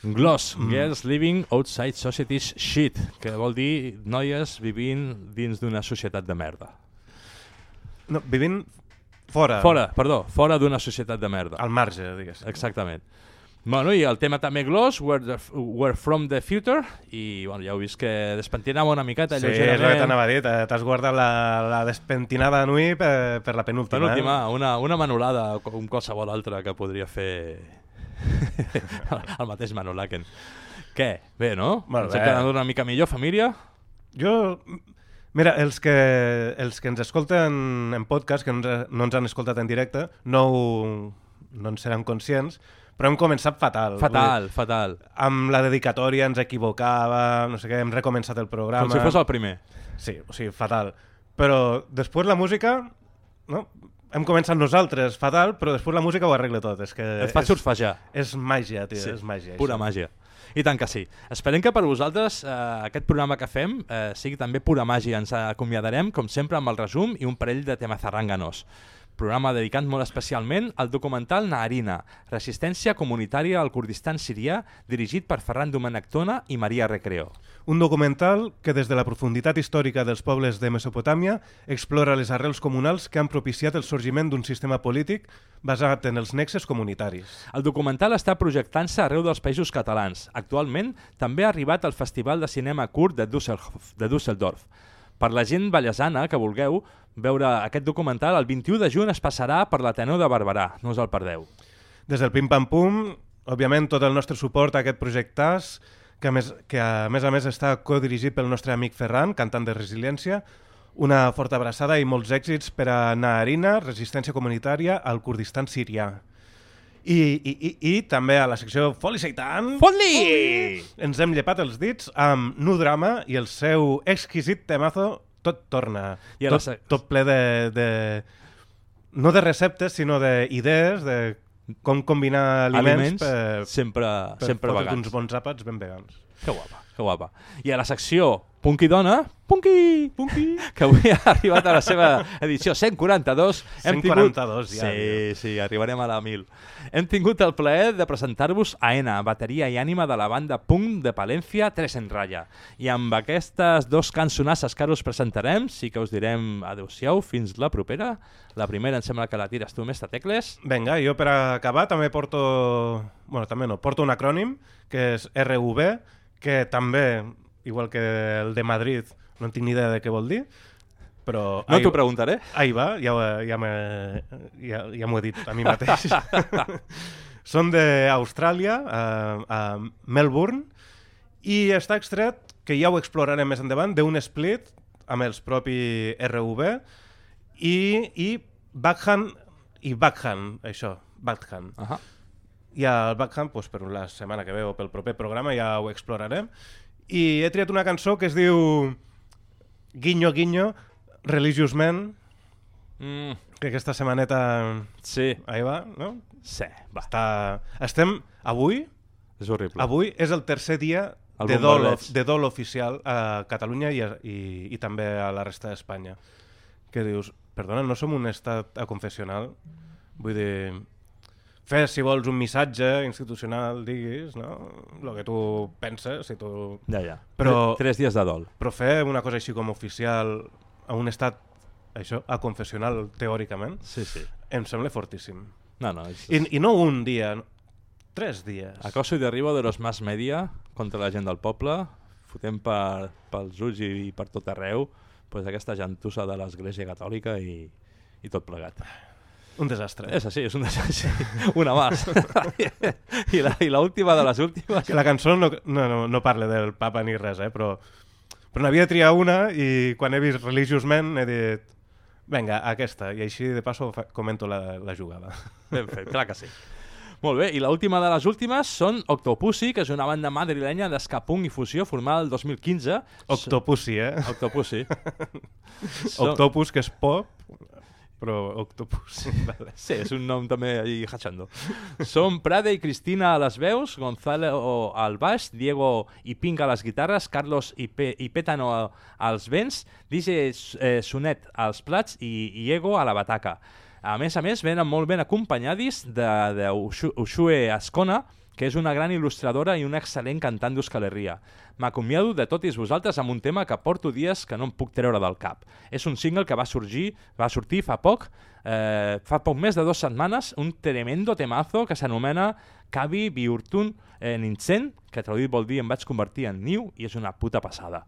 S2: Gloss, Girls Living Outside Society's Shit, que vol dir noies vivint dins d'una societat de merda.
S3: No, vivint fora.
S2: Fora, perdó, fora d'una societat de merda.
S3: Al marge, diguéssim.
S2: Exactament. Bueno, i el tema també Gloss, We're, the, we're from the Future, i bueno, ja heu vist que despentinava una miqueta
S3: Sí, és el que t'anava a dir, t'ha- t'has guardat la, la despentinada de Nui per, per la penúltima.
S2: Penúltima,
S3: Eh?
S2: una, una manolada com qualsevol altra que podria fer el mateix Manolaken. Què? Bé, no?
S3: Molt
S2: Ens hem
S3: bé.
S2: quedat una mica millor, família?
S3: Jo... Mira, els que, els que ens escolten en podcast, que no ens, no ens han escoltat en directe, no, ho- no en seran conscients, però hem començat fatal.
S2: Fatal,
S3: dir,
S2: fatal.
S3: Amb la dedicatòria ens equivocava, no sé què, hem recomençat el programa...
S2: Com si fos el primer.
S3: Sí, o sigui, fatal. Però després la música, no? Hem començat nosaltres fatal, però després la música ho arregla tot. És que
S2: Et fa
S3: és-
S2: surfejar.
S3: És màgia, tio,
S2: Sí,
S3: és màgia.
S2: Pura
S3: això.
S2: màgia. I tant que sí. Esperem que per vosaltres eh, aquest programa que fem eh, sigui també pura màgia. Ens acomiadarem, com sempre, amb el resum i un parell de temes arranganos. Programa dedicat molt especialment al documental Naharina, Resistència Comunitària al Kurdistan Sirià, dirigit per Ferran Domènech Tona i Maria Recreo.
S3: Un documental que des de la profunditat històrica dels pobles de Mesopotàmia explora les arrels comunals que han propiciat el sorgiment d'un sistema polític basat en els nexes comunitaris.
S2: El documental està projectant-se arreu dels països catalans. Actualment també ha arribat al Festival de Cinema Curt de Düsseldorf. De Düsseldorf. Per la gent ballesana que vulgueu veure aquest documental, el 21 de juny es passarà per l'Ateneu de Barberà. No us el perdeu.
S3: Des del Pim Pam Pum, òbviament tot el nostre suport a aquest projectàs, que a més, que a més a més està codirigit pel nostre amic Ferran, cantant de Resiliència, una forta abraçada i molts èxits per a Naharina, resistència comunitària al Kurdistan sirià. I, i, i, i també a la secció Foli Seitan
S2: Foli!
S3: ens hem llepat els dits amb Nudrama i el seu exquisit temazo Tot torna.
S2: I a la
S3: tot, tot ple de, de... No de receptes, sinó d'idees de com combinar aliments,
S2: Aliments,
S3: per,
S2: sempre,
S3: per
S2: sempre vegans.
S3: uns bons àpats ben vegans.
S2: Que guapa, que guapa. I a la secció Punky Dona, Punky, Punky, que avui ha arribat a la seva edició 142. Hem
S3: 142 ja,
S2: Sí, sí, arribarem a la 1000. Hem tingut el plaer de presentar-vos a ENA, bateria i ànima de la banda punk de Palència, Tres en Raya. I amb aquestes dos cançonasses que ara us presentarem, sí que us direm adeu-siau, fins la propera. La primera em sembla que la tires tu, mestre Tecles.
S3: Vinga, jo per acabar també porto... Bueno, també no, porto un acrònim, que és RV, que també, igual que el de Madrid, no en tinc ni idea de què vol dir, però...
S2: No t'ho preguntaré.
S3: Ahí va, ja, ja, m'he- ja, ja m'ho he dit a mi mateix. Són d'Austràlia, a, a Melbourne, i està extret, que ja ho explorarem més endavant, d'un split amb els propi RV i, i backhand i backhand, això, backhand.
S2: Uh -huh.
S3: I el backhand, doncs, per la setmana que ve o pel proper programa ja ho explorarem. I he triat una cançó que es diu Guinyo Guinyo, Religious Man,
S2: Mm.
S3: que aquesta setmaneta...
S2: Sí.
S3: Ahí va, no?
S2: Sí, va.
S3: Està... Estem avui...
S2: És horrible.
S3: Avui és el tercer dia
S2: El
S3: de dol, de dol oficial a Catalunya i, a, i, i també a la resta d'Espanya. Que dius, perdona, no som un estat aconfessional? Vull dir, fes, si vols, un missatge institucional, diguis, no? El que tu penses, si tu...
S2: Ja, ja.
S3: Però,
S2: Tres dies de dol.
S3: Però fer una cosa així com oficial a un estat, això, aconfessional, teòricament,
S2: Sí, sí.
S3: em sembla fortíssim.
S2: No, no. És...
S3: I, I no un dia, tres dies.
S2: Acoso y derribo de los mass media contra la gent del poble, fotent per, pels ulls i, i per tot arreu pues, aquesta gentussa de l'Església Catòlica i, i tot plegat.
S3: Un desastre.
S2: És així, és un desastre. Una más. I la, i l'última de les últimes...
S3: Que la cançó no, no, no, no parla del papa ni res, eh? però, però n'havia de triar una i quan he vist Religious Men he dit vinga, aquesta, i així de passo comento la, la jugada.
S2: Ben fet, clar que sí. Molt bé, i l'última de les últimes són Octopussy, que és una banda madrilenya d'escapunk i fusió formada el 2015.
S3: Octopussy, eh?
S2: Octopussy.
S3: Octopus, que és pop, però Octopus. vale.
S2: Sí, és un nom també allí hachando. Són Prade i Cristina a les veus, Gonzalo al baix, Diego i Pink a les guitarres, Carlos i, Pe i Pétano als vents, DJ eh, Sonet als plats i Diego a la bataca. A més a més, venen molt ben acompanyadis de, de Ushu- Ushue Ascona, que és una gran il·lustradora i una excel·lent cantant d'Euskal M'acomiado de totis vosaltres amb un tema que porto dies que no em puc treure del cap. És un single que va sorgir, va sortir fa poc, eh, fa poc més de dues setmanes, un tremendo temazo que s'anomena Kabi Biurtun eh, Nintzen, que traduït vol dir em vaig convertir en niu i és una puta passada.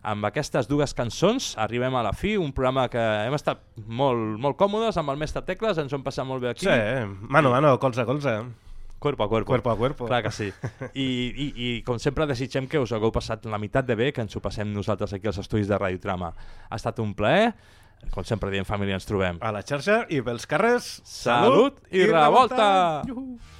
S2: Amb aquestes dues cançons arribem a la fi, un programa que hem estat molt, molt còmodes amb el mestre Tecles, ens ho hem passat molt bé aquí.
S3: Sí, mano mano, colze colze.
S2: Cuerpo a cuerpo.
S3: Cuerpo a cuerpo.
S2: Clar que sí. I, i, I com sempre desitgem que us hagueu passat la meitat de bé, que ens ho passem nosaltres aquí als estudis de Radio Trama. Ha estat un plaer. Com sempre diem, família, ens trobem.
S3: A la xarxa i pels carrers,
S2: Salut i revolta!
S16: Said I had to wash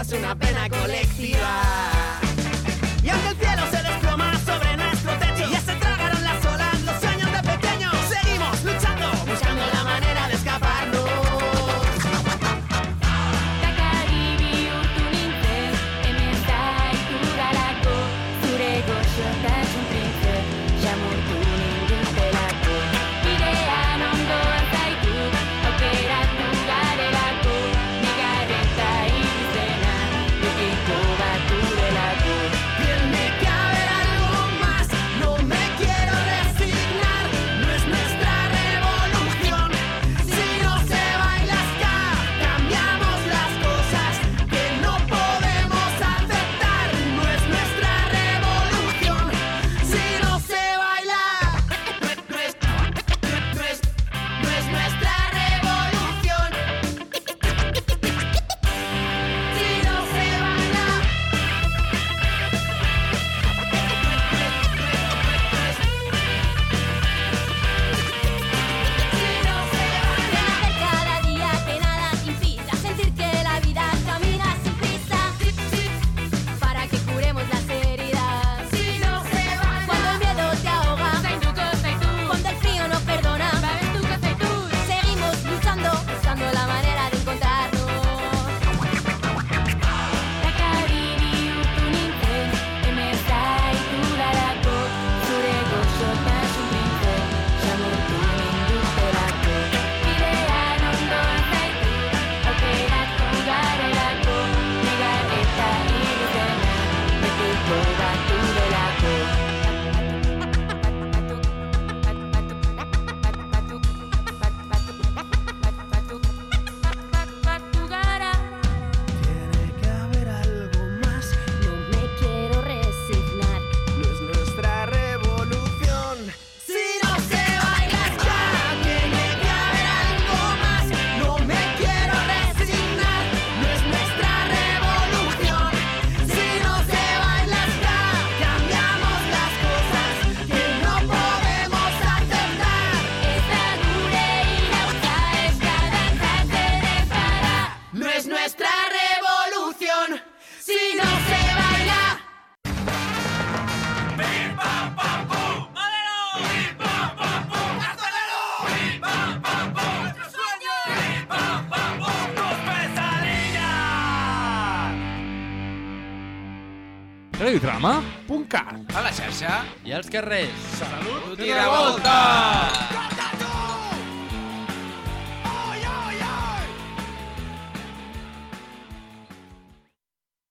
S14: esta es una pena colectiva. Y aunque el cielo se
S17: als carrers.